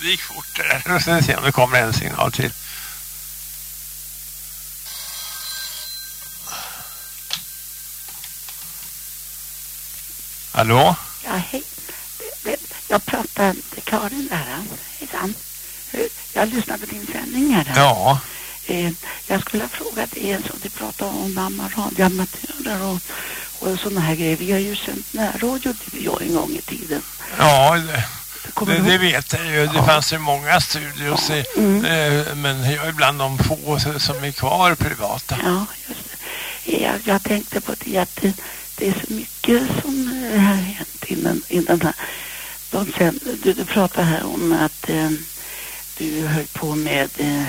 Det gick fort där. Och sen se om det kommer en signal till. Hallå? Ja, hej. Jag pratar till Karin där. Hejsan. Jag lyssnar på din sändning här. Ja. Eh, jag skulle ha frågat er så du pratar om radioamatörer och, och sådana här grejer. Vi har ju sänt närradio till jag en gång i tiden. Ja, det, det, det vet jag ju. Det ja. fanns ju många studios, mm. eh, men jag är bland de få som är kvar privata. Ja, just det. Jag, jag tänkte på det att det är så mycket som har hänt innan, innan här. De sen, du, du pratar här om att eh, du höll på med eh,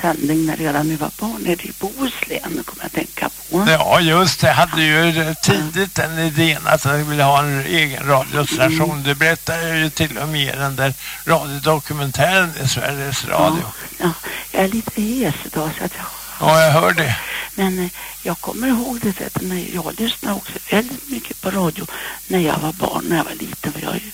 sändning när redan var barn nere i Bohuslän, kommer jag tänka på. Ja, just det. Jag hade ju tidigt den idén att jag ville ha en egen radiostation. Mm. Det berättade jag ju till och med den där radiodokumentären i Sveriges Radio. Ja, ja, jag är lite hes idag så att jag Ja, jag hör det. Men eh, jag kommer ihåg det sättet när jag lyssnade också väldigt mycket på radio när jag var barn, när jag var liten. För jag är,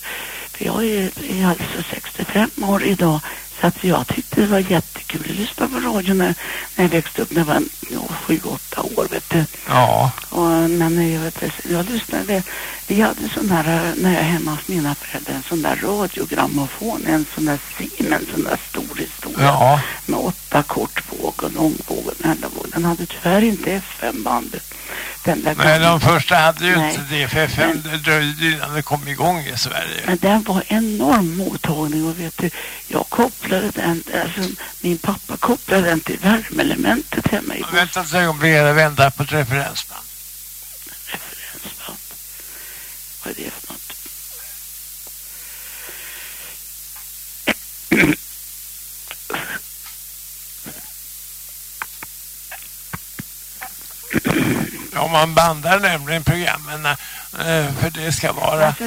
för jag är, är alltså 65 år idag så att jag tyckte det var jättekul att lyssna på radio när, när jag växte upp när jag var sju, åtta år, vet du. Ja. Och, men jag, vet, jag lyssnade, vi hade sån här, när jag är hemma hos mina föräldrar, en sån där radiogrammofon, en sån där Siemens, sån där stor historia. Ja. Med åtta kortvåg och långvåg och mellanvåg. Den hade tyvärr inte FM-bandet. Den där Nej, de första hade ju Nej. inte det, för FN dröjde innan det kom igång i Sverige. Men den var enorm mottagning och vet du, jag kopplade den, alltså min pappa kopplade den till värmeelementet hemma i Vänta ett ögonblick, jag vänder på ett referensband. Referensband? Vad är det för något? <clears throat> Ja, man bandar nämligen programmen eh, för det ska vara... Alltså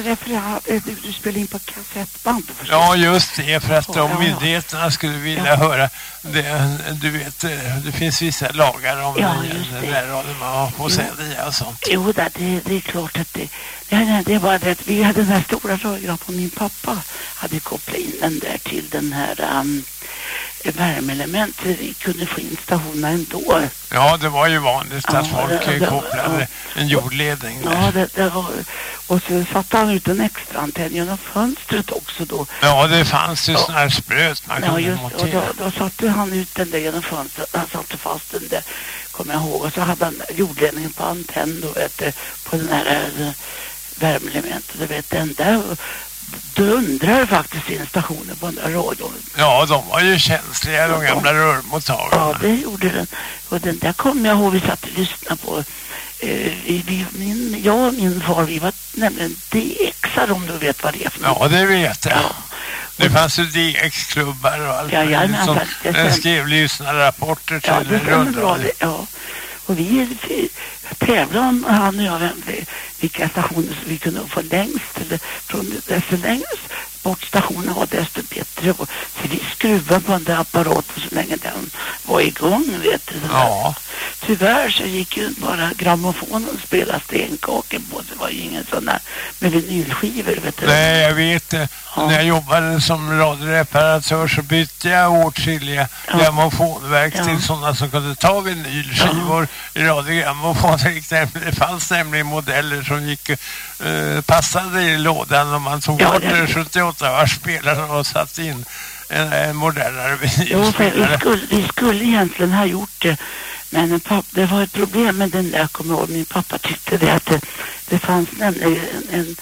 du, spelar in på kassettband. Ja, just det, för att ja. myndigheterna skulle vilja Ja. höra det, du vet, eh, det finns vissa lagar om Ja, den- där radion man får säga och sånt. Jo, det, det, är klart att det... Nej, det är bara det att vi hade den här stora radion på min pappa hade kopplat in den där till den här um, värmeelement. Vi kunde få in stationerna ändå. Ja, det var ju vanligt Ja, att folk det- eh, det- kopplade ja. en jordledning Ja, där. det, det var... Och så satte han ut en extra antenn genom fönstret också då. Ja, det fanns ju Ja. sån här spröt man Ja, kunde just och montera. då, då satte han ut den där genom fönstret. Han satte fast den där, kommer jag ihåg. Och så hade han jordledningen på antenn då, vet du, på den här äh, värmeelementet. Du vet, den där dundrar faktiskt sin stationen på den där radion. Ja, de var ju känsliga, de gamla Ja, rörmottagarna. det gjorde den. Och den där kommer jag ihåg vi satt och lyssnade på. Eh, vi, vi, min, jag och min far, vi var nämligen DX-are om du vet vad det är för något. Ja, det vet jag. Ja. Det fanns ju DX-klubbar och allt Ja, möjligt jajamän, som eh, stämmer. skrev lyssnarrapporter till Ja, det rundradion. Ja. Och vi, tävlade om han och jag vem, vilka stationer som vi kunde få längst eller från desto längst bort stationen var desto bättre. Och, så vi skruvade på den där apparaten så länge den var igång, vet du. Ja. Tyvärr så gick ju bara grammofonen och spelade stenkakor på. Det var ju ingen sån där med vinylskivor, vet du. Nej, jag vet det. Ja. När jag jobbade som radioreparatör så bytte jag åtskilliga ja. grammofonverk ja. till sådana som kunde ta vinylskivor ja. i radiogrammofoner. Det fanns nämligen modeller som gick, eh, passade i lådan och man tog ja, bort 78 prata vars spelare har satt in en, en modernare vinylspelare. Vi skulle, vi skulle egentligen ha gjort det. Men pappa, det var ett problem med den där, jag kommer ihåg, min pappa tyckte det att det, det fanns nämligen en, en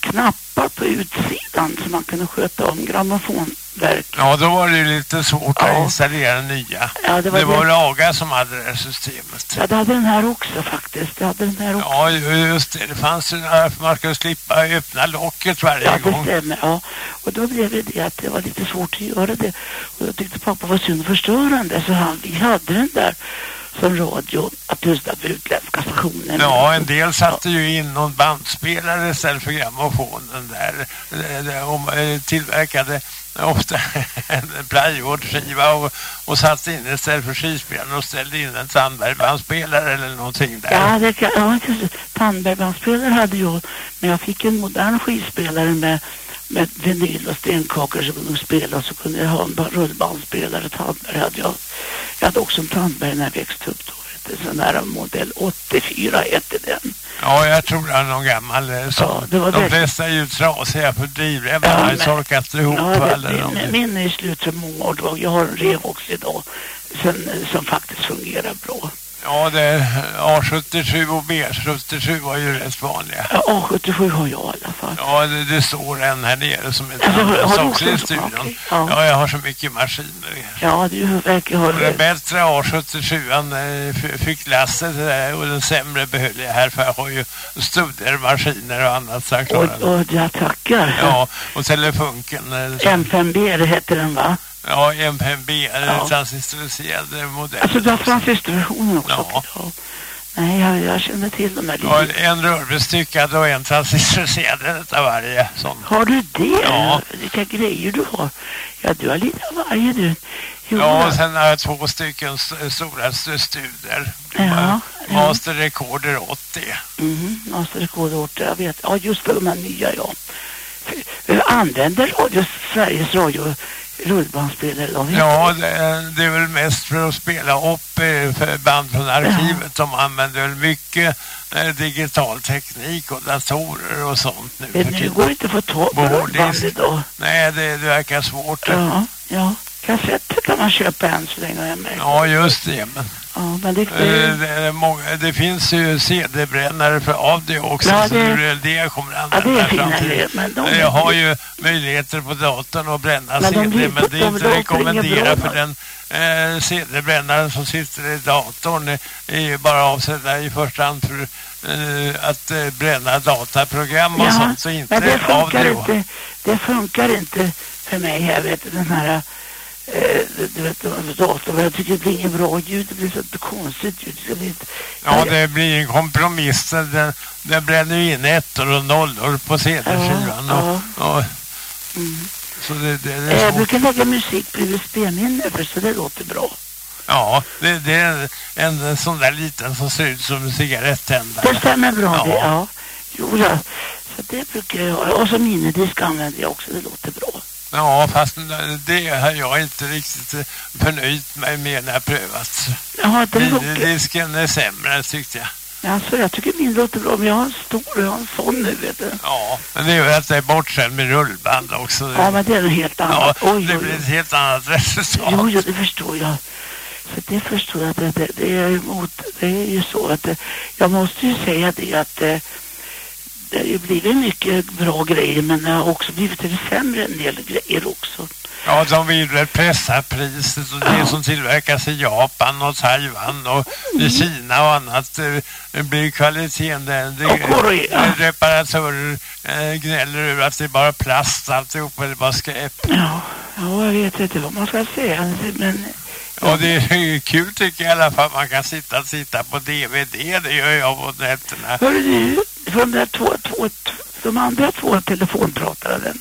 knappar på utsidan så man kunde sköta om grammofonverk. Ja, då var det lite svårt Ja. att installera nya. Ja, det det var var, det. Raga som hade det här systemet. Ja, det hade den här också faktiskt. Det hade den här också. Ja, just det. Det fanns ju några för man skulle slippa öppna locket varje Ja, det gång. stämmer. Ja. Och då blev det det att det var lite svårt att göra det. Och jag tyckte pappa var synd att förstöra den där. Så han, vi hade den där som radio att lyssna på utländska stationer. Ja, en del satte ju in någon bandspelare istället för grammofonen där. Det- Och eh, tillverkade ofta <laughs> en plywoodskiva och, och satte in istället för skivspelaren och ställde in en Sandberg-bandspelare eller någonting där. Ja, det kan, ja. Tandbergbandspelare hade jag, men jag fick en modern skivspelare med, med vinyl och stenkakor som kunde spela så kunde jag ha en ba- rullbandspelare. Tandberg hade jag. Jag hade också en Tandberg när jag växte upp då. vet du, Sån där modell 84 hette den. Ja, jag tror det är någon gammal eh, sån. Ja, det var De flesta är ju trasiga för drivremmarna Ja, har torkat ihop Ja, det, alla de. min, min är slut för många år. Jag har en rev också idag som, som faktiskt fungerar bra. Ja, det är A77 och B77 var ju rätt vanliga. Ja, A77 har jag i alla fall. Ja, det, det står en här nere som inte Alltså, också i studion. okej, ja. Ja, jag har så mycket maskiner. Ja, du verkar ha Och den bättre A77 eh, fick lasset där och den sämre behöll jag här för jag har ju studermaskiner och annat så jag Och, det. och jag tackar. Ja, och telefunken. eh, så- M5B det heter den va? Ja, M5B, Ja. ja. transistoriserad modell. Alltså du har transistorversionen också? Ja. Ja. Nej, jag, jag känner till de här. Ja, en rörbestyckad och en transistoriserad utav varje sån. Har du det? Ja. Vilka grejer du har. Ja, du har lite av varje du. Jo, Ja, och sen har jag två stycken st- stora st- studier. Ja, ja. Master Recorder 80. Mhm, Masterrekordorter, jag vet. Ja, just det, de här nya, ja. Använder radio, Sveriges Radio rullbandspelare? De Ja, det, det är väl mest för att spela upp eh, band från arkivet. De använder väl mycket eh, digital teknik och datorer och sånt nu Men nu går det inte att få tag på rullband idag. Nej, det, det verkar svårt. Ja, ja. Kassetter kan man köpa än så länge. Ja, just det. Men, Ja, men det, eh, det, det, många, det finns ju CD-brännare för audio också, Ja, så det- det är det jag kommer att ja, det använda fina framtiden. Men de, Jag har ju möjligheter på datorn att bränna Men de CD, blir- men det är de inte låter rekommendera inget bra. för den eh, CD-brännaren som sitter i datorn är- ju bara avsedda i första hand för eh, att eh, bränna dataprogram och Ja, sånt, så inte men det funkar inte. Det funkar inte för mig. Jag vet den här eh, du vet, datorn. Jag tycker det blir inget bra ljud. Det blir så ett konstigt ljud. Det blir ett, Ja, det blir en kompromiss. Den, den bränner ju in ettor och nollor på CD-skivan. Ja, och, mm. så det, det, det Eh, Jag brukar lägga musik bredvid spelminne för så det låter bra. Ja, det, det är en, en sån där liten som ser ut som en cigarettändare. Det stämmer bra Ja. det, ja. Jo, ja. Så det brukar jag göra. Och så minidisk använder jag också, det låter bra. Ja, fast det har jag inte riktigt eh, förnöjt mig med när jag prövat. Jaha, den låter... Minidisken är sämre tyckte jag. Alltså, jag tycker min låter bra, men jag har en stor, jag har en sån nu, vet du. Ja, men det är ju att det är bortsänd med rullband också. Ja, men det är något helt Ja, annat. oj, det oj, blir oj. ett helt annat <laughs> resultat. Jo, jo, det förstår jag. Så det förstår jag. Det, det, det, är, emot, det är ju så att jag måste ju säga det att det, det har ju blivit mycket bra grejer men det har också blivit lite sämre en del grejer också. Ja, de vill väl pressa priset och det Ja. som tillverkas i Japan och Taiwan och i Kina och annat eh, det blir kvaliteten där. Det, eh, reparatörer eh, gnäller över att det är bara plast alltihop eller bara skräp. Ja, ja, jag vet inte vad man ska säga men Och det är kul tycker jag i alla fall man kan sitta och titta på DVD, det gör jag på nätterna. hörru du, för de två, två, de andra två telefonpratarna, den,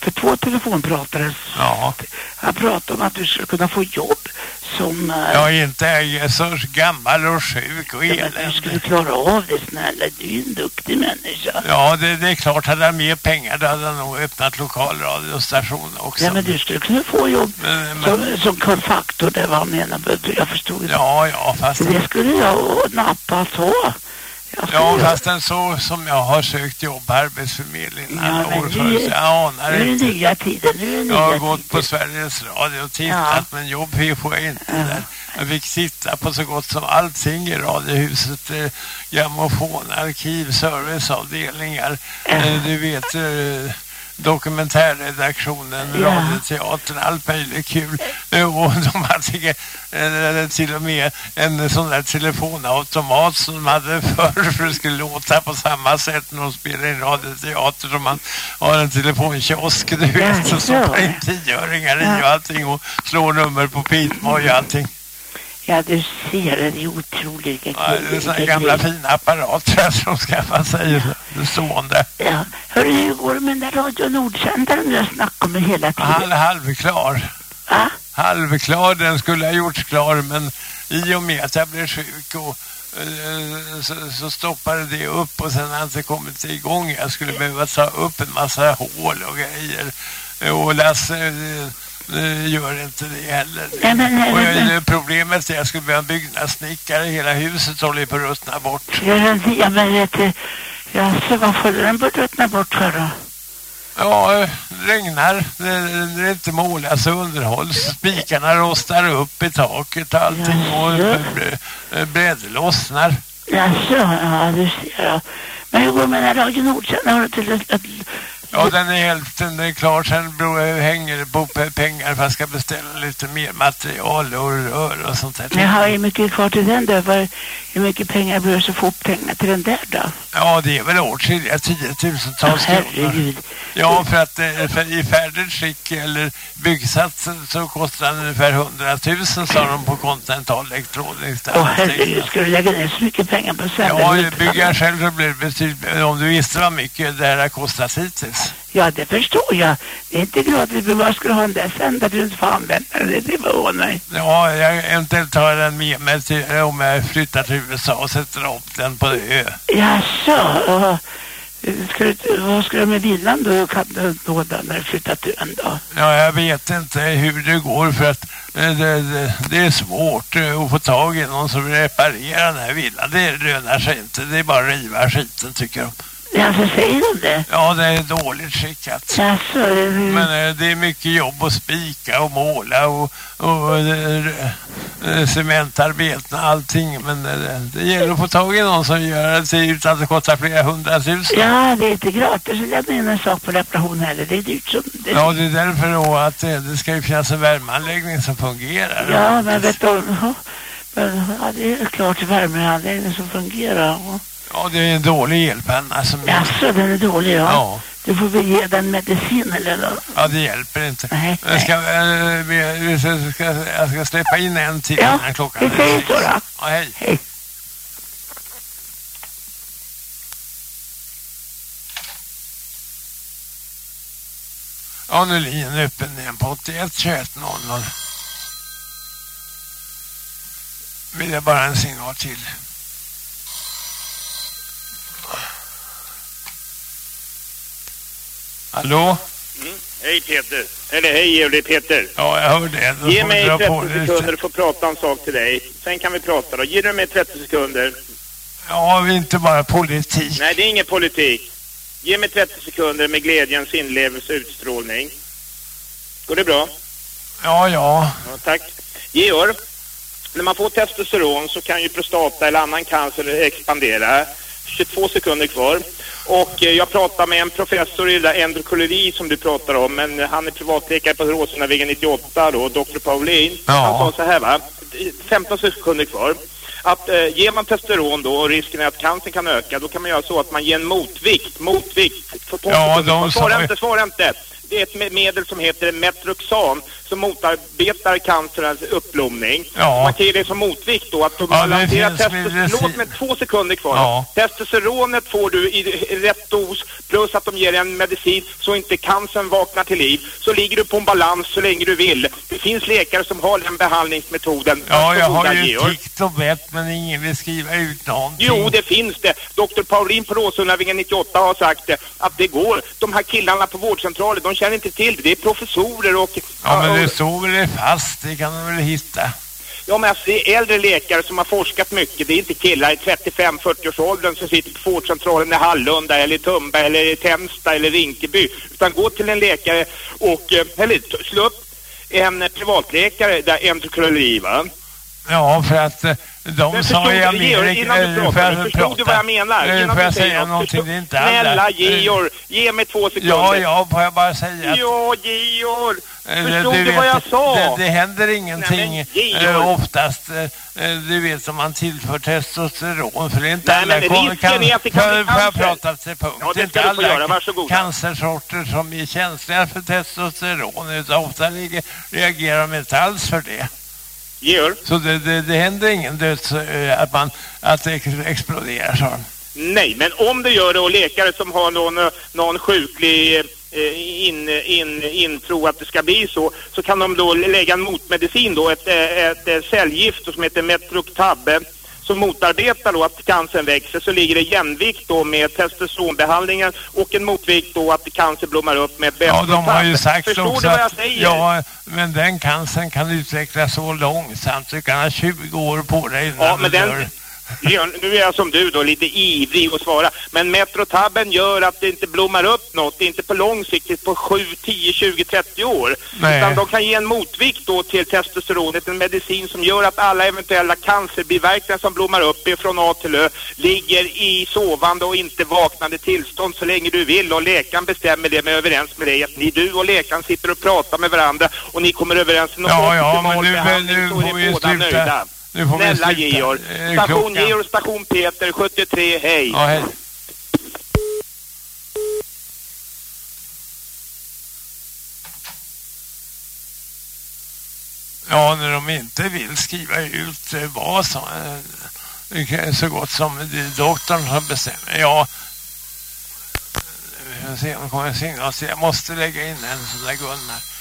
för två telefonpratare, Ja, jag pratade om att du skulle kunna få jobb som... eh, jag är inte så gammal och sjuk och Ja, men du skulle eländig. klara av det snälla, du är ju en duktig människa. Ja, det, det är klart, hade jag mer pengar då hade jag nog öppnat lokalradiostation också. Ja, men du skulle kunna få jobb Men- men- som, som Karl Faktor, det var han menade. men Jag förstod det. Ja, ja, fast, det skulle jag nappa ta. Ja, göra- fastän så som jag har sökt jobb Arbetsförmedlingen Ja, alla men år förut. Jag anar nu är det inte. nya tider, nu är nya Jag har gått på. Sveriges Radio och tittat, Ja. men jobb får jag inte Ja. där. Jag fick titta på så gott som allting i Radiohuset. Eh, grammofon, arkiv, serviceavdelningar. Ja. Eh, du vet, eh, dokumentärredaktionen, Ja. radioteatern, allt möjligt kul. Eh, och <laughs> de hade eh, till och med en sån där telefonautomat som de hade förr för <laughs> det skulle låta på samma sätt när de spelar in radioteater som man har en telefonkiosk, du vet, så Ja, stoppar ja. in tioöringar i och allting och slår nummer på pitmoj och allting. Ja, du ser det. Är otroligt vilka Ja, det är såna vilka gamla fina apparater som skaffar sig stående. Ja. Hörru, hur går det med den där Radio Nordsändaren har snackat om hela tiden? Halv, halvklar. Va? halvklar, den skulle ha gjorts klar men i och med att jag blev sjuk och eh, så, så stoppade det upp och sen har jag inte kommit igång. Jag skulle behöva ta upp en massa hål och grejer och Lasse eh, gör inte det heller. Och jag, problemet är att jag skulle behöva en byggnadssnickare. Hela huset håller på att ruttna bort. Ja, men- vet du, ja, så vad får den bort ruttna bort för då? Ja, eh, det regnar. Det, det är inte målas och underhålls. Spikarna rostar upp i taket och allting och eh, brädor lossnar. Jaså, ja, du ser jag. Men hur går det med den här Radio? Har du till ett, Ja, den är hälften den är klar. Sen beror eh, hänger det på pengar för att jag ska beställa lite mer material och rör och sånt där. Jag har ju mycket kvar till den då. För hur mycket pengar behövs att få upp pengar till den där då? Ja, det är väl åtskilliga tiotusentals Ja, kronor. Ja, för att eh, för i färdigt skick eller byggsatsen så kostar den ungefär 100 000 sa de på Continental Electronics. Åh herregud, ska du lägga ner så mycket pengar på sändaren? Ja, bygga själv så blir det betydligt, om du visste vad mycket det här har kostat hittills. Ja, det förstår jag. Det är inte gratis, men vad du ha den där sändaren du inte får använda den? Det, det förvånar mig. Ja, jag eventuellt tar den med mig till, om jag flyttar till USA och sätter upp den på ö. Jaså, ja. Ska du, vad ska du med villan då, kan du, då, då när du flyttar till ön då? Ja, jag vet inte hur det går för att eh, det, det, det är svårt eh, att få tag i någon som vill reparera den här villan. Det lönar sig inte. Det är bara att riva skiten tycker de. Jaså, säger de det? Ja, det är dåligt skickat. Jaså, eh, Men eh, det är mycket jobb att spika och måla och, och eh, eh, cementarbeten och allting. Men eh, det gäller att få tag i någon som gör det ser ut att det kostar flera hundratusen. Ja, det är inte gratis att lämna in en sak på reparation heller. Det är dyrt som... Det... Ja, det är därför då att det ska ju finnas en värmeanläggning som fungerar. Ja, men vet du, ja, men, ja, det är klart värmeanläggning som fungerar. Ja. Ja, det är en dålig elpenna som... Jaså, den är dålig ja. Ja. Du får väl ge den medicin eller då? Ja, det hjälper inte. Nej, Jag ska, vi- vi ska, ska, jag ska släppa in en till Ja, innan klockan vi säger så då. Ja, hej. Hej. Ja, nu är linjen öppen igen på 81 21 00. Vill jag bara en signal till. Hallå? Hej Peter. Eller hej är Peter. Ja, jag hör det. Då Ge mig dra 30 på lite. sekunder och få prata en sak till dig. Sen kan vi prata då. Ger du mig 30 sekunder? Ja, vi är inte bara politik. Nej, det är ingen politik. Ge mig 30 sekunder med glädjens inlevelse och utstrålning. Går det bra? Ja, ja. Ja, tack. Georg, när man får testosteron så kan ju prostata eller annan cancer expandera. 22 sekunder kvar. Och eh, jag pratar med en professor i det där endokrinologi som du pratar om, men han är privatläkare på Råsundavägen 98 då, Dr. Paulin. Ja. Han sa så här va, 15 sekunder kvar. Att eh, ger man testosteron då och risken är att cancern kan öka, då kan man göra så att man ger en motvikt, motvikt. För Ja, de svara inte, svara inte. Det är ett me- medel som heter Metroxan som motarbetar cancerns uppblomning. Ja. Man kan ge det som motvikt då att de Ja, det balanserar testosteron. Låt mig två sekunder kvar. Ja. Testosteronet får du i rätt dos plus att de ger en medicin så inte cancern vaknar till liv. Så ligger du på en balans så länge du vill. Det finns läkare som har den behandlingsmetoden. Ja, jag har ju tikt och bett men ingen vill skriva ut någonting. Jo, det finns det. Dr. Paulin på Råsundavägen 98 har sagt det, att det går. De här killarna på vårdcentralen, de känner inte till det. Det är professorer och... Ja, väl det fast, det kan de väl hitta. Ja, men alltså, det är äldre läkare som har forskat mycket. Det är inte killar i 35-40-årsåldern som sitter på vårdcentralen i Hallunda eller i Tumba eller i Tensta eller Rinkeby. Utan gå till en läkare och, eh, eller slå upp en privatläkare där endokrinologi va? Ja, för att eh, de Men sa förstod i du, Amerika... eh, du förstod du vad jag menar? Innan Får du jag säger säga något, någonting? Det är inte Snälla alla. Eh, Georg, ge mig två sekunder. Ja, ja, får jag bara säga att... Ja, Georg! Eh, Förstod du vet, vad jag sa? Det, det händer ingenting Nej, men eh, oftast. eh, eh, Du vet om man tillför testosteron. För det är inte Nej, alla men risken är att det kan bli cancer. prata till punkt? Ja, det är inte alla göra. Cancersorter som är känsliga för testosteron. Utan ofta reagerar de inte alls för det. Georg? Så det, det, det händer ingen döds... eh, Att, man, att det ex- exploderar, de. Nej, men om det gör det och läkare som har någon, någon sjuklig in, in, intro att det ska bli så, så kan de då lägga en motmedicin då, ett, eh, ett, ett cellgift som heter Metroctab eh, som motarbetar då att cancern växer så ligger det jämvikt då med testosteronbehandlingen och en motvikt då att cancer blommar upp med Ja, de har ju sagt Förstår också du vad jag att säger? ja, men den cancern kan utvecklas så långsamt. Du kan ha 20 år på dig innan Ja, men du den- dör. <laughs> Nu är jag som du då, lite ivrig att svara. Men Metrotabben gör att det inte blommar upp något, inte på lång sikt, på 7, 10, 20, 30 år. Nej. Utan de kan ge en motvikt då till testosteronet, en medicin som gör att alla eventuella cancerbiverkningar som blommar upp från A till Ö ligger i sovande och inte vaknande tillstånd så länge du vill och läkaren bestämmer det med överens med dig att ni, du och läkaren sitter och pratar med varandra och ni kommer överens om någon Ja, ja, men nu- behandling nu får vi båda sluta. nöjda. Nu får Snälla. Georg. Eh, Station. Georg, station Peter, 73, hej. Ja, hej. Ja, när de inte vill skriva ut eh, vad som eh, så gott som doktorn som bestämmer. Ja, vi får se om det kommer en signal. Så jag måste lägga in en sån där Gunnar.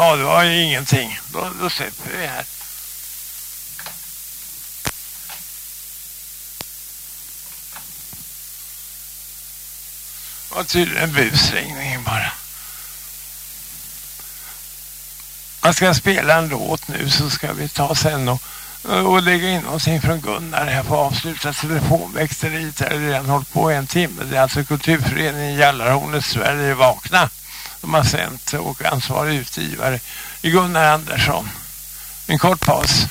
Ja, det var ju ingenting. Då, då släpper vi här. Det var tydligen busringningen bara. Man ska spela en låt nu så ska vi ta sen och, och lägga in någonting från Gunnar här på avsluta telefonväxteriet. Jag har redan hållit på en timme. Det är alltså kulturföreningen Jallarhornet Sverige Vakna. De har sänt och ansvarig utgivare i Gunnar Andersson. En kort paus.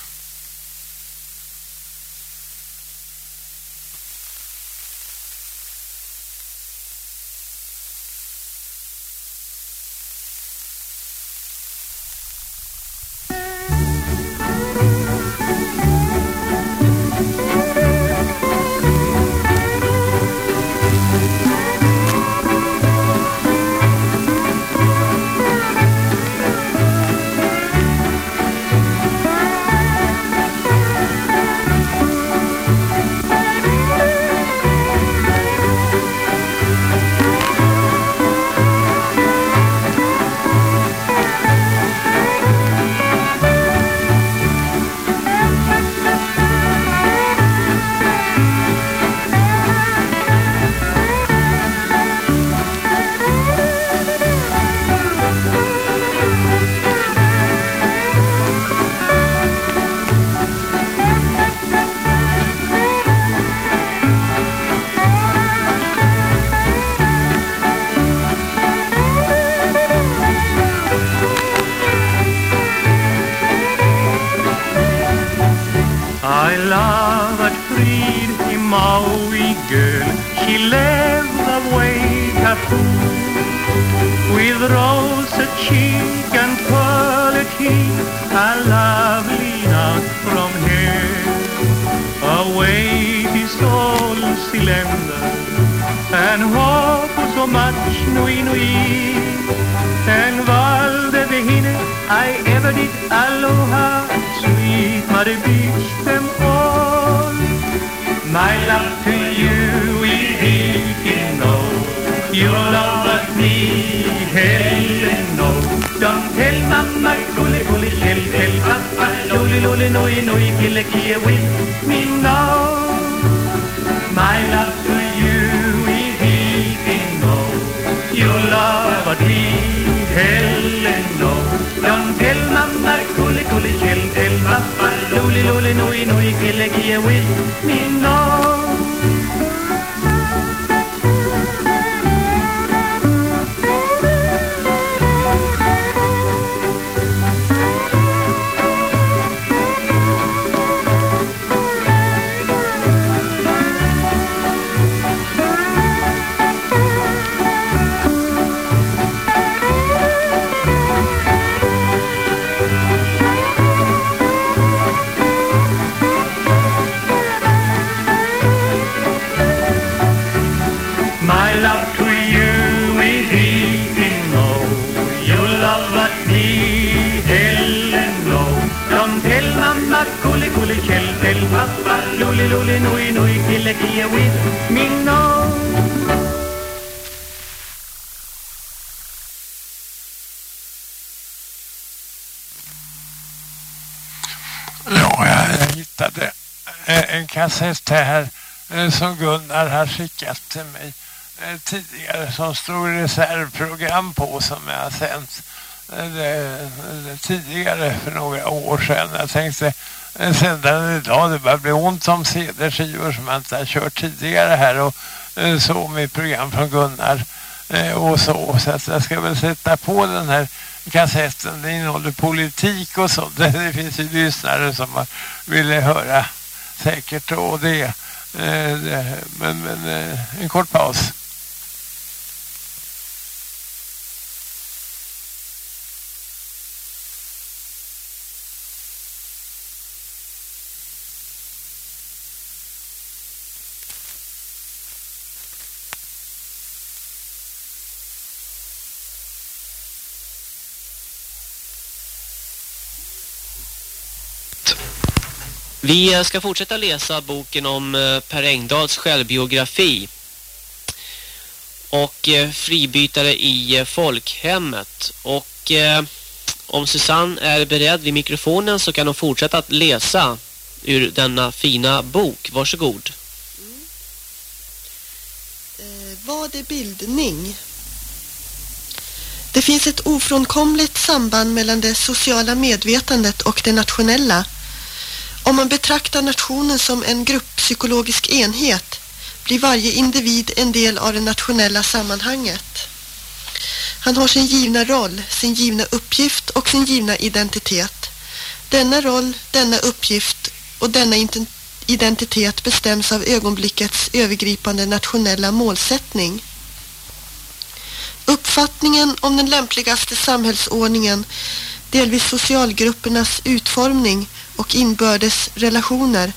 Nui nui, kille kia with me no. Ja, jag hittade en kassett här eh, som Gunnar har skickat till mig eh, tidigare som stod reservprogram på som jag har sänt eh, tidigare för några år sedan. Jag tänkte sändaren idag. Det börjar bli ont om CD-skivor som jag inte har kört tidigare här och eh, så med program från Gunnar eh, och så. Så att jag ska väl sätta på den här kassetten. Den innehåller politik och så. <laughs> Det, finns ju lyssnare som ville höra säkert och det. Eh, men men en kort paus. Vi ska fortsätta läsa boken om eh, Per Engdahls självbiografi. Och eh, fribytare i eh, folkhemmet. Och om Susanne är beredd vid mikrofonen så kan hon fortsätta att läsa ur denna fina bok. Varsågod. Mm. Eh, Vad är bildning? Det finns ett ofrånkomligt samband mellan det sociala medvetandet och det nationella. Om man betraktar nationen som en grupppsykologisk enhet blir varje individ en del av det nationella sammanhanget. Han har sin givna roll, sin givna uppgift och sin givna identitet. Denna roll, denna uppgift och denna identitet bestäms av ögonblickets övergripande nationella målsättning. Uppfattningen om den lämpligaste samhällsordningen, delvis socialgruppernas utformning och inbördes relationer,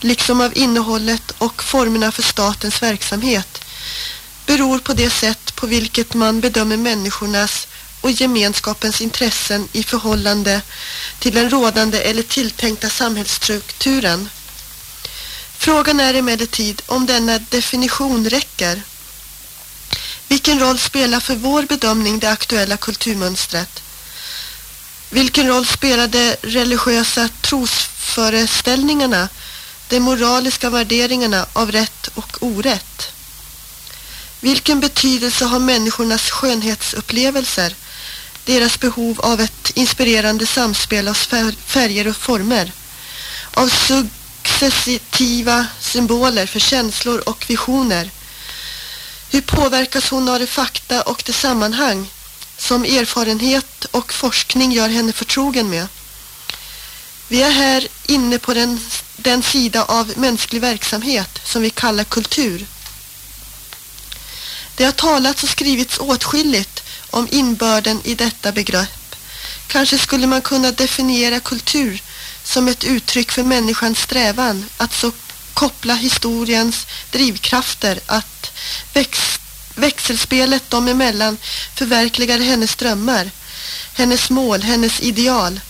liksom av innehållet och formerna för statens verksamhet, beror på det sätt på vilket man bedömer människornas och gemenskapens intressen i förhållande till den rådande eller tilltänkta samhällsstrukturen. Frågan är emellertid om denna definition räcker. Vilken roll spelar för vår bedömning det aktuella kulturmönstret? Vilken roll spelar de religiösa trosföreställningarna, de moraliska värderingarna av rätt och orätt? Vilken betydelse har människornas skönhetsupplevelser, deras behov av ett inspirerande samspel av färger och former, av successiva symboler för känslor och visioner? Hur påverkas hon av de fakta och det sammanhang som erfarenhet och forskning gör henne förtrogen med? Vi är här inne på den den sida av mänsklig verksamhet som vi kallar kultur. Det har talats och skrivits åtskilligt om inbörden i detta begrepp. Kanske skulle man kunna definiera kultur som ett uttryck för människans strävan att så koppla historiens drivkrafter att växa växelspelet dem emellan förverkligar hennes drömmar, hennes mål, hennes ideal.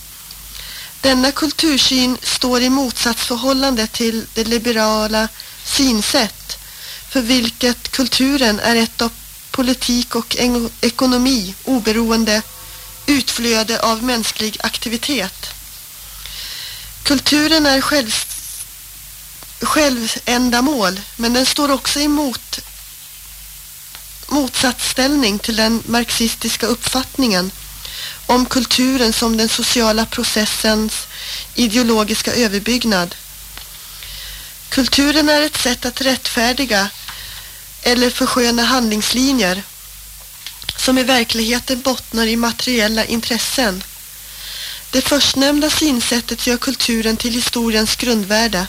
Denna kultursyn står i motsatsförhållande till det liberala synsätt för vilket kulturen är ett av politik och ekonomi oberoende utflöde av mänsklig aktivitet. Kulturen är själv, självändamål men den står också emot motsatsställning till den marxistiska uppfattningen om kulturen som den sociala processens ideologiska överbyggnad. Kulturen är ett sätt att rättfärdiga eller försköna handlingslinjer som i verkligheten bottnar i materiella intressen. Det förstnämnda synsättet gör kulturen till historiens grundvärde.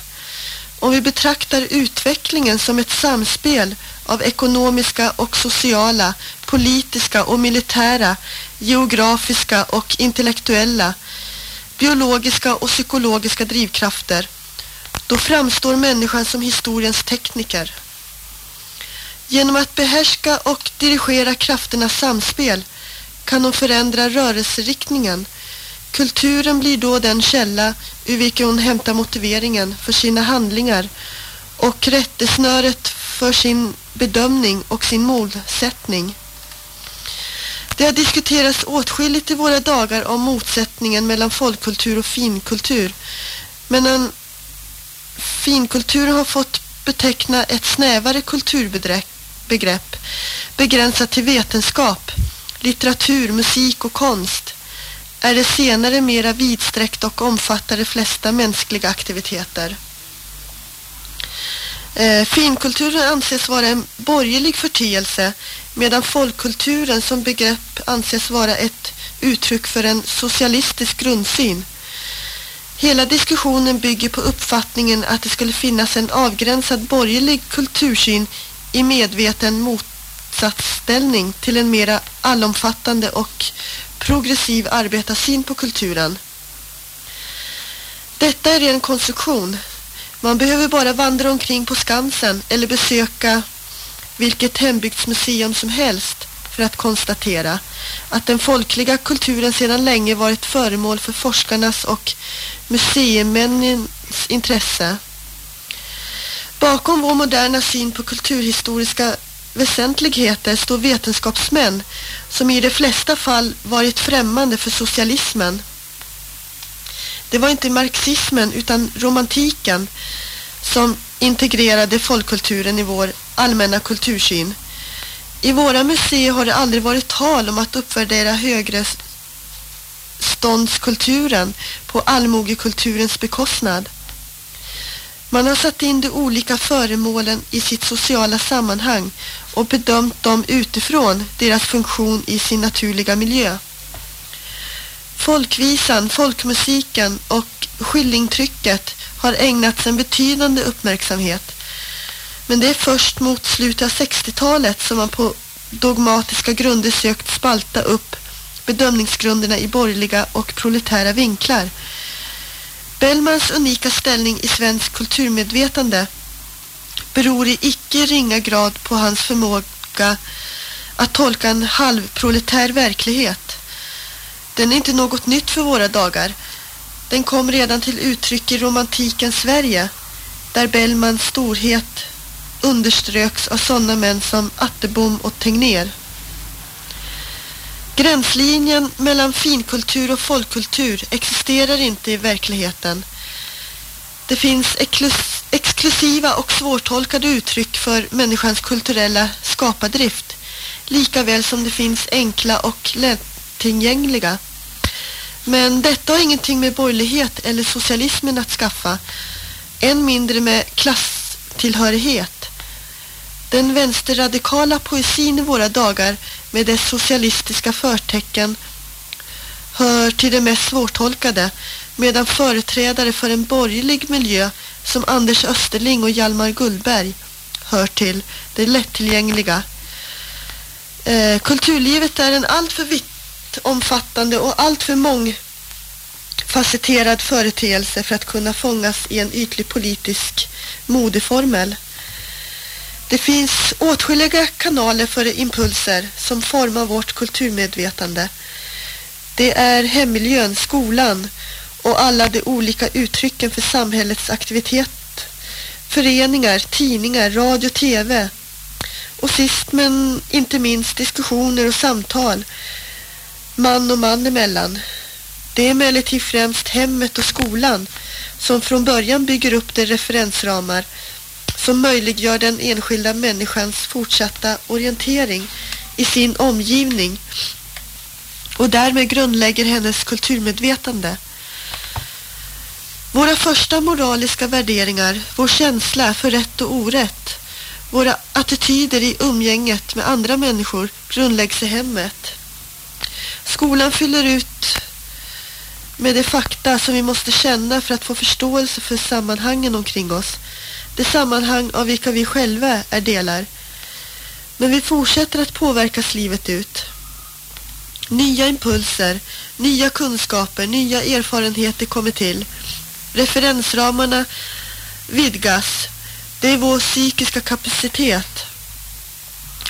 Om vi betraktar utvecklingen som ett samspel av ekonomiska och sociala, politiska och militära, geografiska och intellektuella, biologiska och psykologiska drivkrafter, då framstår människan som historiens tekniker. Genom att behärska och dirigera krafternas samspel kan hon förändra rörelseriktningen. Kulturen blir då den källa ur vilken hon hämtar motiveringen för sina handlingar och rättesnöret för sin bedömning och sin målsättning. Det har diskuterats åtskilligt i våra dagar om motsättningen mellan folkkultur och finkultur. Men finkulturen har fått beteckna ett snävare kulturbegrepp begränsat till vetenskap, litteratur, musik och konst är det senare mera vidsträckt och omfattar de flesta mänskliga aktiviteter. Eh, finkulturen anses vara en borgerlig förteelse medan folkkulturen som begrepp anses vara ett uttryck för en socialistisk grundsyn. Hela diskussionen bygger på uppfattningen att det skulle finnas en avgränsad borgerlig kultursyn i medveten motsatsställning till en mera allomfattande och progressiv arbetarsyn på kulturen. Detta är en konstruktion. Man behöver bara vandra omkring på Skansen eller besöka vilket hembygdsmuseum som helst för att konstatera att den folkliga kulturen sedan länge varit föremål för forskarnas och museimännens intresse. Bakom vår moderna syn på kulturhistoriska väsentligheter står vetenskapsmän som i de flesta fall varit främmande för socialismen. Det var inte marxismen utan romantiken som integrerade folkkulturen i vår allmänna kultursyn. I våra museer har det aldrig varit tal om att uppvärdera högre ståndskulturen på allmogekulturens bekostnad. Man har satt in de olika föremålen i sitt sociala sammanhang och bedömt dem utifrån deras funktion i sin naturliga miljö. Folkvisan, folkmusiken och skillingtrycket har ägnats en betydande uppmärksamhet. Men det är först mot slutet av 60-talet som man på dogmatiska grunder sökt spalta upp bedömningsgrunderna i borgerliga och proletära vinklar Bellmans unika ställning i svensk kulturmedvetande beror i icke ringa grad på hans förmåga att tolka en halvproletär verklighet. Den är inte något nytt för våra dagar. Den kom redan till uttryck i romantikens Sverige, där Bellmans storhet underströks av sådana män som Attebom och Tegnér. Gränslinjen mellan finkultur och folkkultur existerar inte i verkligheten. Det finns exklusiva och svårtolkade uttryck för människans kulturella skapadrift, lika väl som det finns enkla och lättillgängliga. Men detta har ingenting med borgerlighet eller socialismen att skaffa, än mindre med klasstillhörighet. Den vänsterradikala poesin i våra dagar med dess socialistiska förtecken hör till det mest svårtolkade medan företrädare för en borgerlig miljö som Anders Österling och Hjalmar Gullberg hör till, det lättillgängliga. Eh, kulturlivet är en alltför viktig vitt omfattande och alltför mångfacetterad företeelse för att kunna fångas i en ytlig politisk modeformel. Det finns åtskilliga kanaler för impulser som formar vårt kulturmedvetande. Det är hemmiljön, skolan och alla de olika uttrycken för samhällets aktivitet. Föreningar, tidningar, radio, tv. Och sist men inte minst diskussioner och samtal man och man emellan. Det är emellertid främst hemmet och skolan som från början bygger upp de referensramar som möjliggör den enskilda människans fortsatta orientering i sin omgivning och därmed grundlägger hennes kulturmedvetande. Våra första moraliska värderingar, vår känsla för rätt och orätt, våra attityder i umgänget med andra människor grundläggs i hemmet. Skolan fyller ut med de fakta som vi måste känna för att få förståelse för sammanhangen omkring oss. Det sammanhang av vilka vi själva är delar. Men vi fortsätter att påverkas livet ut. Nya impulser, nya kunskaper, nya erfarenheter kommer till. Referensramarna vidgas. Det är vår psykiska kapacitet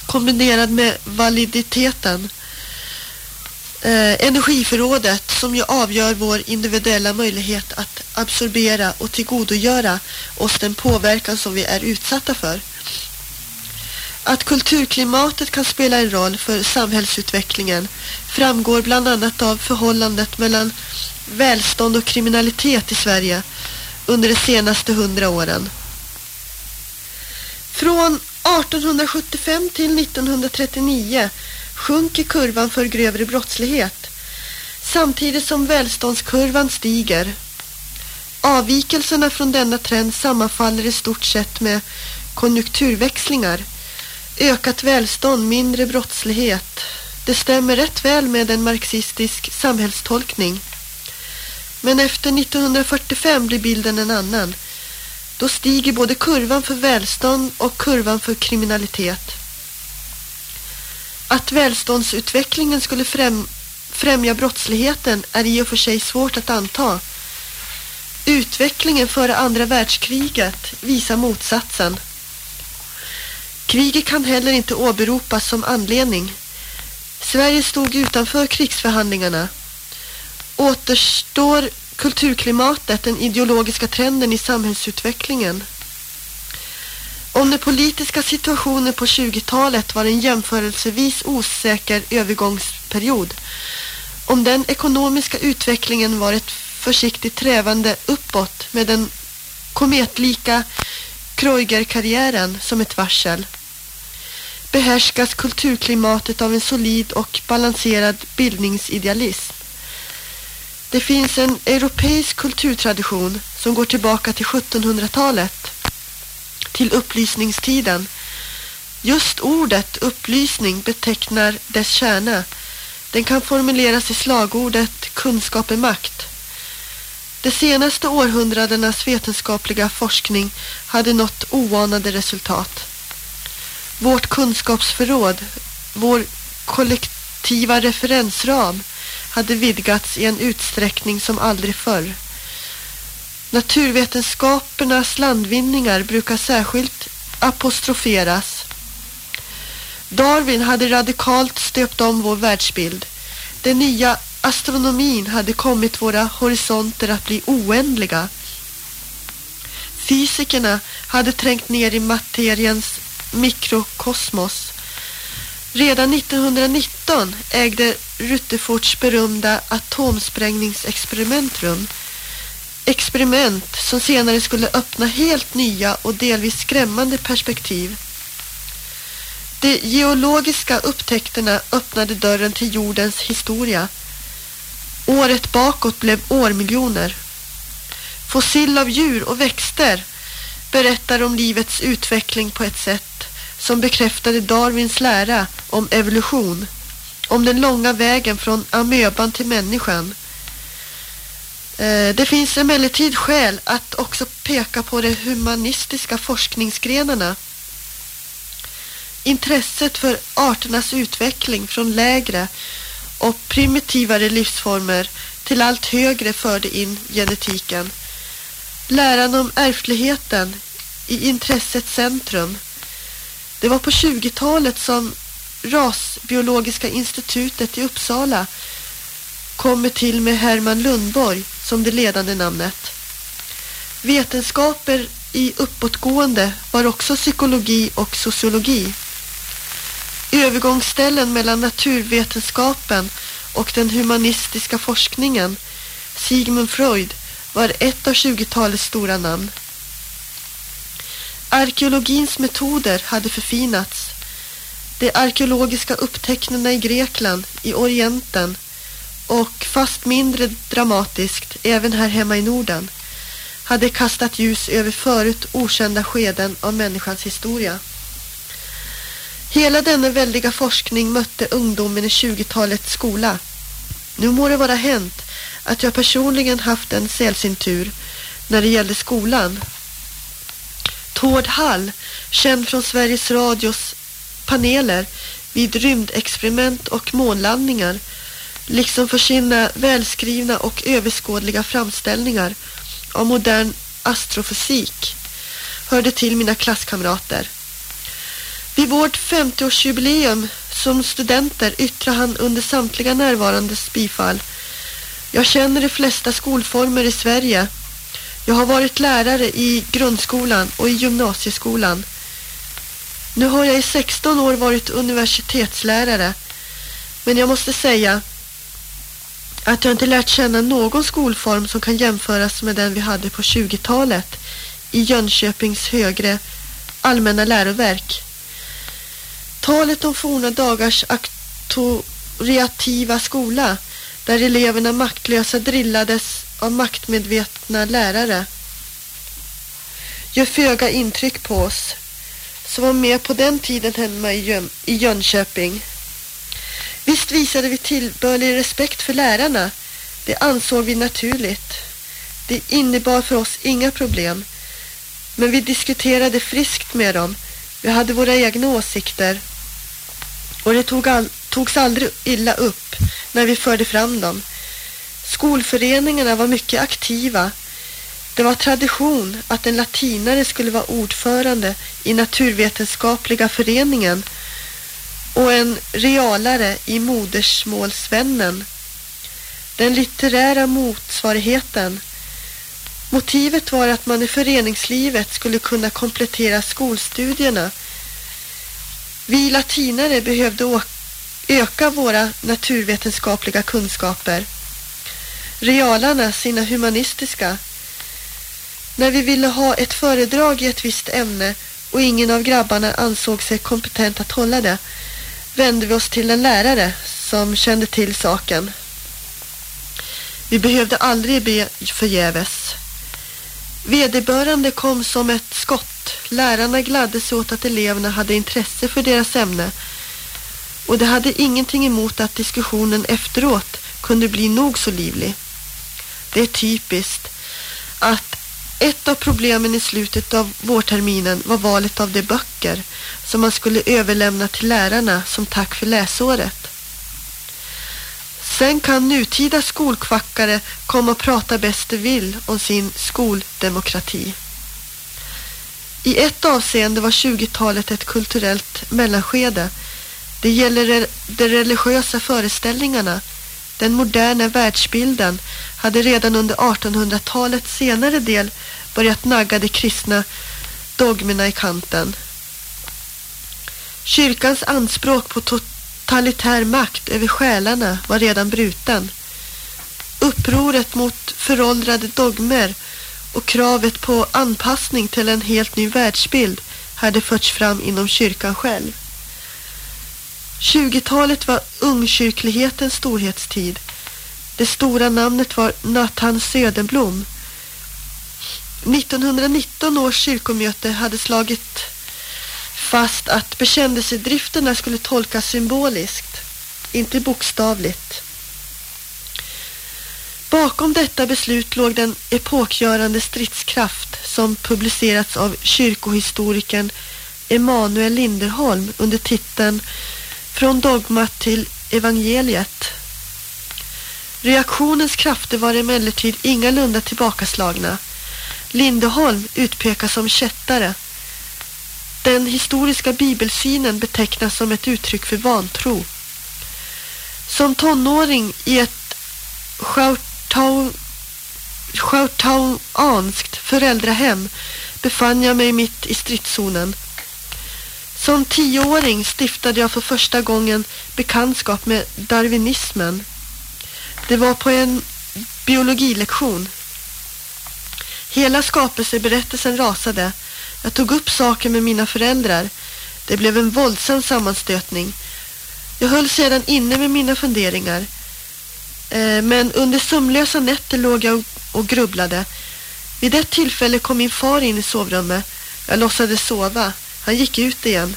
kombinerad med validiteten. Eh, energiförrådet som ju avgör vår individuella möjlighet att absorbera och tillgodogöra oss den påverkan som vi är utsatta för. Att kulturklimatet kan spela en roll för samhällsutvecklingen framgår bland annat av förhållandet mellan välstånd och kriminalitet i Sverige under de senaste hundra åren. Från 1875 till 1939 sjunker kurvan för grövre brottslighet samtidigt som välståndskurvan stiger. Avvikelserna från denna trend sammanfaller i stort sett med konjunkturväxlingar. Ökat välstånd, mindre brottslighet. Det stämmer rätt väl med en marxistisk samhällstolkning. Men efter 1945 blir bilden en annan. Då stiger både kurvan för välstånd och kurvan för kriminalitet. Att välståndsutvecklingen skulle främ främja brottsligheten är i och för sig svårt att anta. Utvecklingen före andra världskriget visar motsatsen. Kriget kan heller inte åberopas som anledning. Sverige stod utanför krigsförhandlingarna. Återstår kulturklimatet den ideologiska trenden i samhällsutvecklingen. Om den politiska situationen på 20-talet var en jämförelsevis osäker övergångsperiod, om den ekonomiska utvecklingen var ett försiktigt trävande uppåt med den kometlika Kreuger-karriären som ett varsel, behärskas kulturklimatet av en solid och balanserad bildningsidealism. Det finns en europeisk kulturtradition som går tillbaka till 1700-talet, till upplysningstiden. Just ordet upplysning betecknar dess kärna. Den kan formuleras i slagordet kunskap är makt. De senaste århundradenas vetenskapliga forskning hade nått oanade resultat. Vårt kunskapsförråd, vår kollektiva referensram hade vidgats i en utsträckning som aldrig förr. Naturvetenskapernas landvinningar brukar särskilt apostroferas. Darwin hade radikalt stöpt om vår världsbild. Den nya astronomin hade kommit våra horisonter att bli oändliga. Fysikerna hade trängt ner i materiens mikrokosmos. Redan 1919 ägde Rutherfords berömda atomsprängningsexperiment rum. Experiment som senare skulle öppna helt nya och delvis skrämmande perspektiv. De geologiska upptäckterna öppnade dörren till jordens historia. Året bakåt blev årmiljoner. Fossil av djur och växter berättar om livets utveckling på ett sätt som bekräftade Darwins lära om evolution, om den långa vägen från amöban till människan. Eh, det finns emellertid skäl att också peka på de humanistiska forskningsgrenarna. Intresset för arternas utveckling från lägre och primitivare livsformer till allt högre förde in genetiken. Läran om ärftligheten i intressets centrum. Det var på 20-talet som Rasbiologiska institutet i Uppsala kommer till med Herman Lundborg som det ledande namnet. Vetenskaper i uppåtgående var också psykologi och sociologi. Övergångsställen mellan naturvetenskapen och den humanistiska forskningen. Sigmund Freud var ett av 20-talets stora namn. Arkeologins metoder hade förfinats. De arkeologiska upptäckterna i Grekland, i Orienten och fast mindre dramatiskt även här hemma i Norden hade kastat ljus över förut okända skeden av människans historia. Hela denna väldiga forskning mötte ungdomen i 20-talets skola. Nu må det vara hänt att jag personligen haft en sällsynt tur när det gällde skolan. Tord Hall, känd från Sveriges Radios paneler vid rymdexperiment och månlandningar, liksom för sina välskrivna och överskådliga framställningar av modern astrofysik, hörde till mina klasskamrater. Vid vårt 50-årsjubileum som studenter yttrade han under samtliga närvarandes bifall. Jag känner de flesta skolformer i Sverige. Jag har varit lärare i grundskolan och i gymnasieskolan. Nu har jag i 16 år varit universitetslärare. Men jag måste säga att jag inte lärt känna någon skolform som kan jämföras med den vi hade på 20-talet i Jönköpings högre allmänna läroverk. Talet om forna dagars auktoritativa skola där eleverna maktlösa drillades av maktmedvetna lärare gör föga intryck på oss som var med på den tiden hemma i, Jön i Jönköping. Visst visade vi tillbörlig respekt för lärarna. Det ansåg vi naturligt. Det innebar för oss inga problem. Men vi diskuterade friskt med dem. Vi hade våra egna åsikter. Och det tog all, togs aldrig illa upp när vi förde fram dem. Skolföreningarna var mycket aktiva. Det var tradition att en latinare skulle vara ordförande i naturvetenskapliga föreningen och en realare i modersmålsvännen. Den litterära motsvarigheten. Motivet var att man i föreningslivet skulle kunna komplettera skolstudierna. Vi latinare behövde öka våra naturvetenskapliga kunskaper. Realarna sina humanistiska. När vi ville ha ett föredrag i ett visst ämne och ingen av grabbarna ansåg sig kompetent att hålla det vände vi oss till en lärare som kände till saken. Vi behövde aldrig be förgäves. Vederbörande kom som ett skott. Lärarna gladde sig åt att eleverna hade intresse för deras ämne och de hade ingenting emot att diskussionen efteråt kunde bli nog så livlig. Det är typiskt att ett av problemen i slutet av vårterminen var valet av de böcker som man skulle överlämna till lärarna som tack för läsåret. Sen kan nutida skolkvackare komma och prata bäst de vill om sin skoldemokrati. I ett avseende var 20-talet ett kulturellt mellanskede. Det gäller de religiösa föreställningarna. Den moderna världsbilden hade redan under 1800-talets senare del börjat nagga de kristna dogmerna i kanten. Kyrkans anspråk på totalitär makt över själarna var redan bruten. Upproret mot föråldrade dogmer och kravet på anpassning till en helt ny världsbild hade förts fram inom kyrkan själv. 20-talet var ungkyrklighetens storhetstid. Det stora namnet var Nathan Söderblom. 1919 års kyrkomöte hade slagit fast att bekännelsedrifterna skulle tolkas symboliskt, inte bokstavligt. Bakom detta beslut låg den epokgörande stridskraft som publicerats av kyrkohistorikern Emanuel Linderholm under titeln från dogmat till evangeliet. Reaktionens krafter var emellertid ingalunda tillbakaslagna. Lindeholm utpekas som kättare. Den historiska bibelsynen betecknas som ett uttryck för vantro. Som tonåring i ett Schautauanskt föräldrahem befann jag mig mitt i stridszonen. Som tioåring stiftade jag för första gången bekantskap med darwinismen. Det var på en biologilektion. Hela skapelseberättelsen rasade. Jag tog upp saker med mina föräldrar. Det blev en våldsam sammanstötning. Jag höll sedan inne med mina funderingar. Eh, men under sömnlösa nätter låg jag och grubblade. Vid ett tillfälle kom min far in i sovrummet. Jag låtsades sova. Han gick ut igen.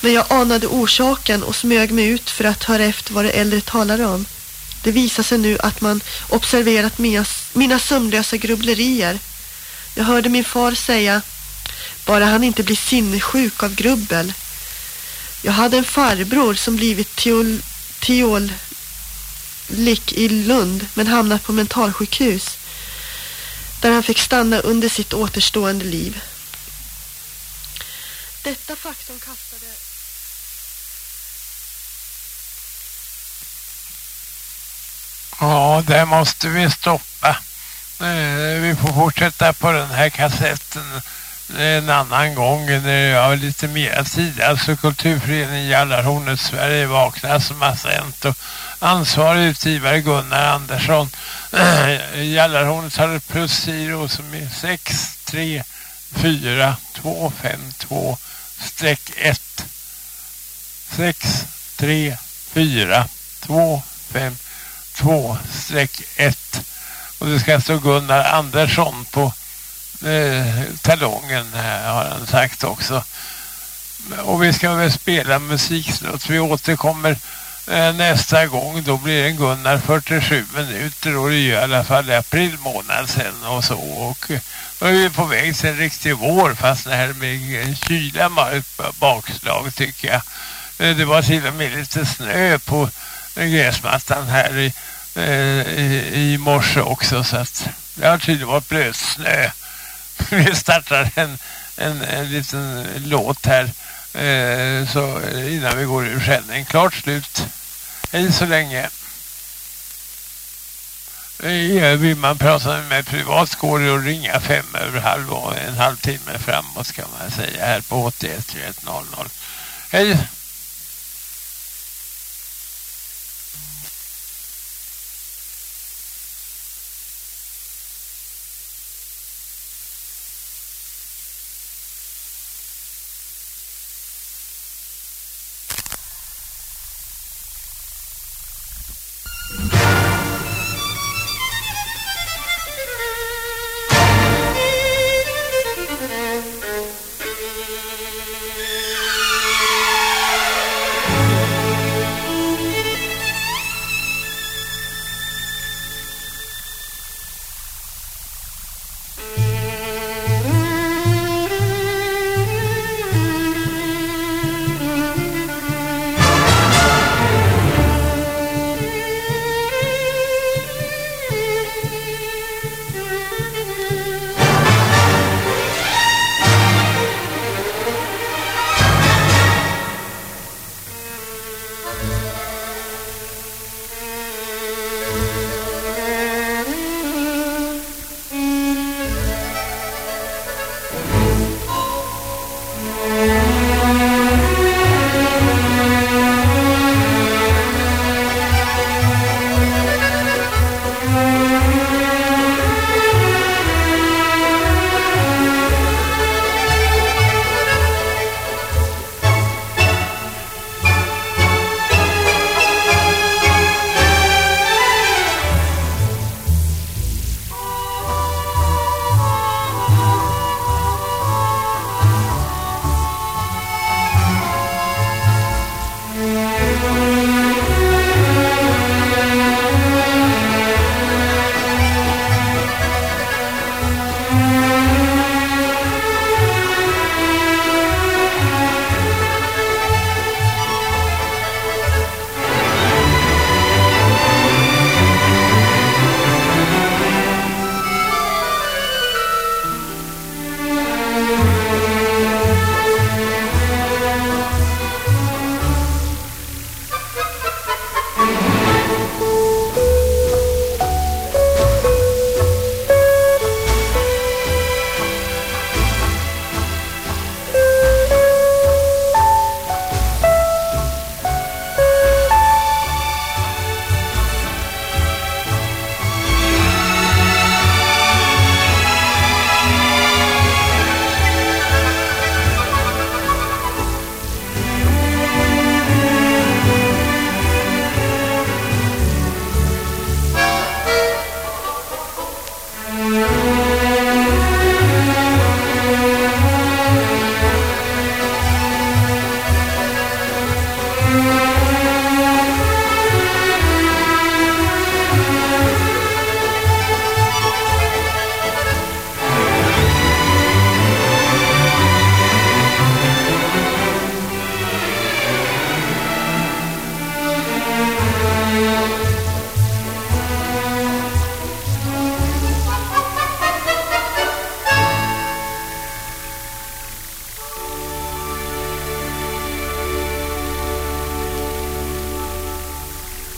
Men jag anade orsaken och smög mig ut för att höra efter vad de äldre talade om. Det visar sig nu att man observerat mina, mina sömnlösa grubblerier. Jag hörde min far säga bara han inte blir sinnessjuk av grubbel. Jag hade en farbror som blivit teol, teollik i Lund men hamnat på mentalsjukhus där han fick stanna under sitt återstående liv. Detta faktum kastade Ja, det måste vi stoppa. Vi får fortsätta på den här kassetten en annan gång när jag har lite mer tid. Alltså Kulturföreningen Jallarhornet Sverige vaknar som har sänt och ansvarig utgivare Gunnar Andersson. <clears throat> Jallarhornet har ett plusgiro som är 634252 streck 1 6 3 4 2 5 2 streck 1 och det ska stå Gunnar Andersson på eh, talongen har han sagt också. Och vi ska väl spela musiksnutt. Vi återkommer eh, nästa gång. Då blir det Gunnar 47 minuter och det är ju i alla fall april månad sen och så. Och eh, eh, är på väg till en riktig vår fast det här med kyla mark bakslag tycker jag. Eh, det var till och med lite snö på gräsmattan här i, eh, i, i morse också så att det har tydligen varit blötsnö. <laughs> vi startar en, en, en liten låt här eh, så innan vi går ur sändning. Klart slut. Hej så länge. Vill man prata med privat går det att ringa fem över halv och en halvtimme framåt kan man säga här på 81 00. Hej!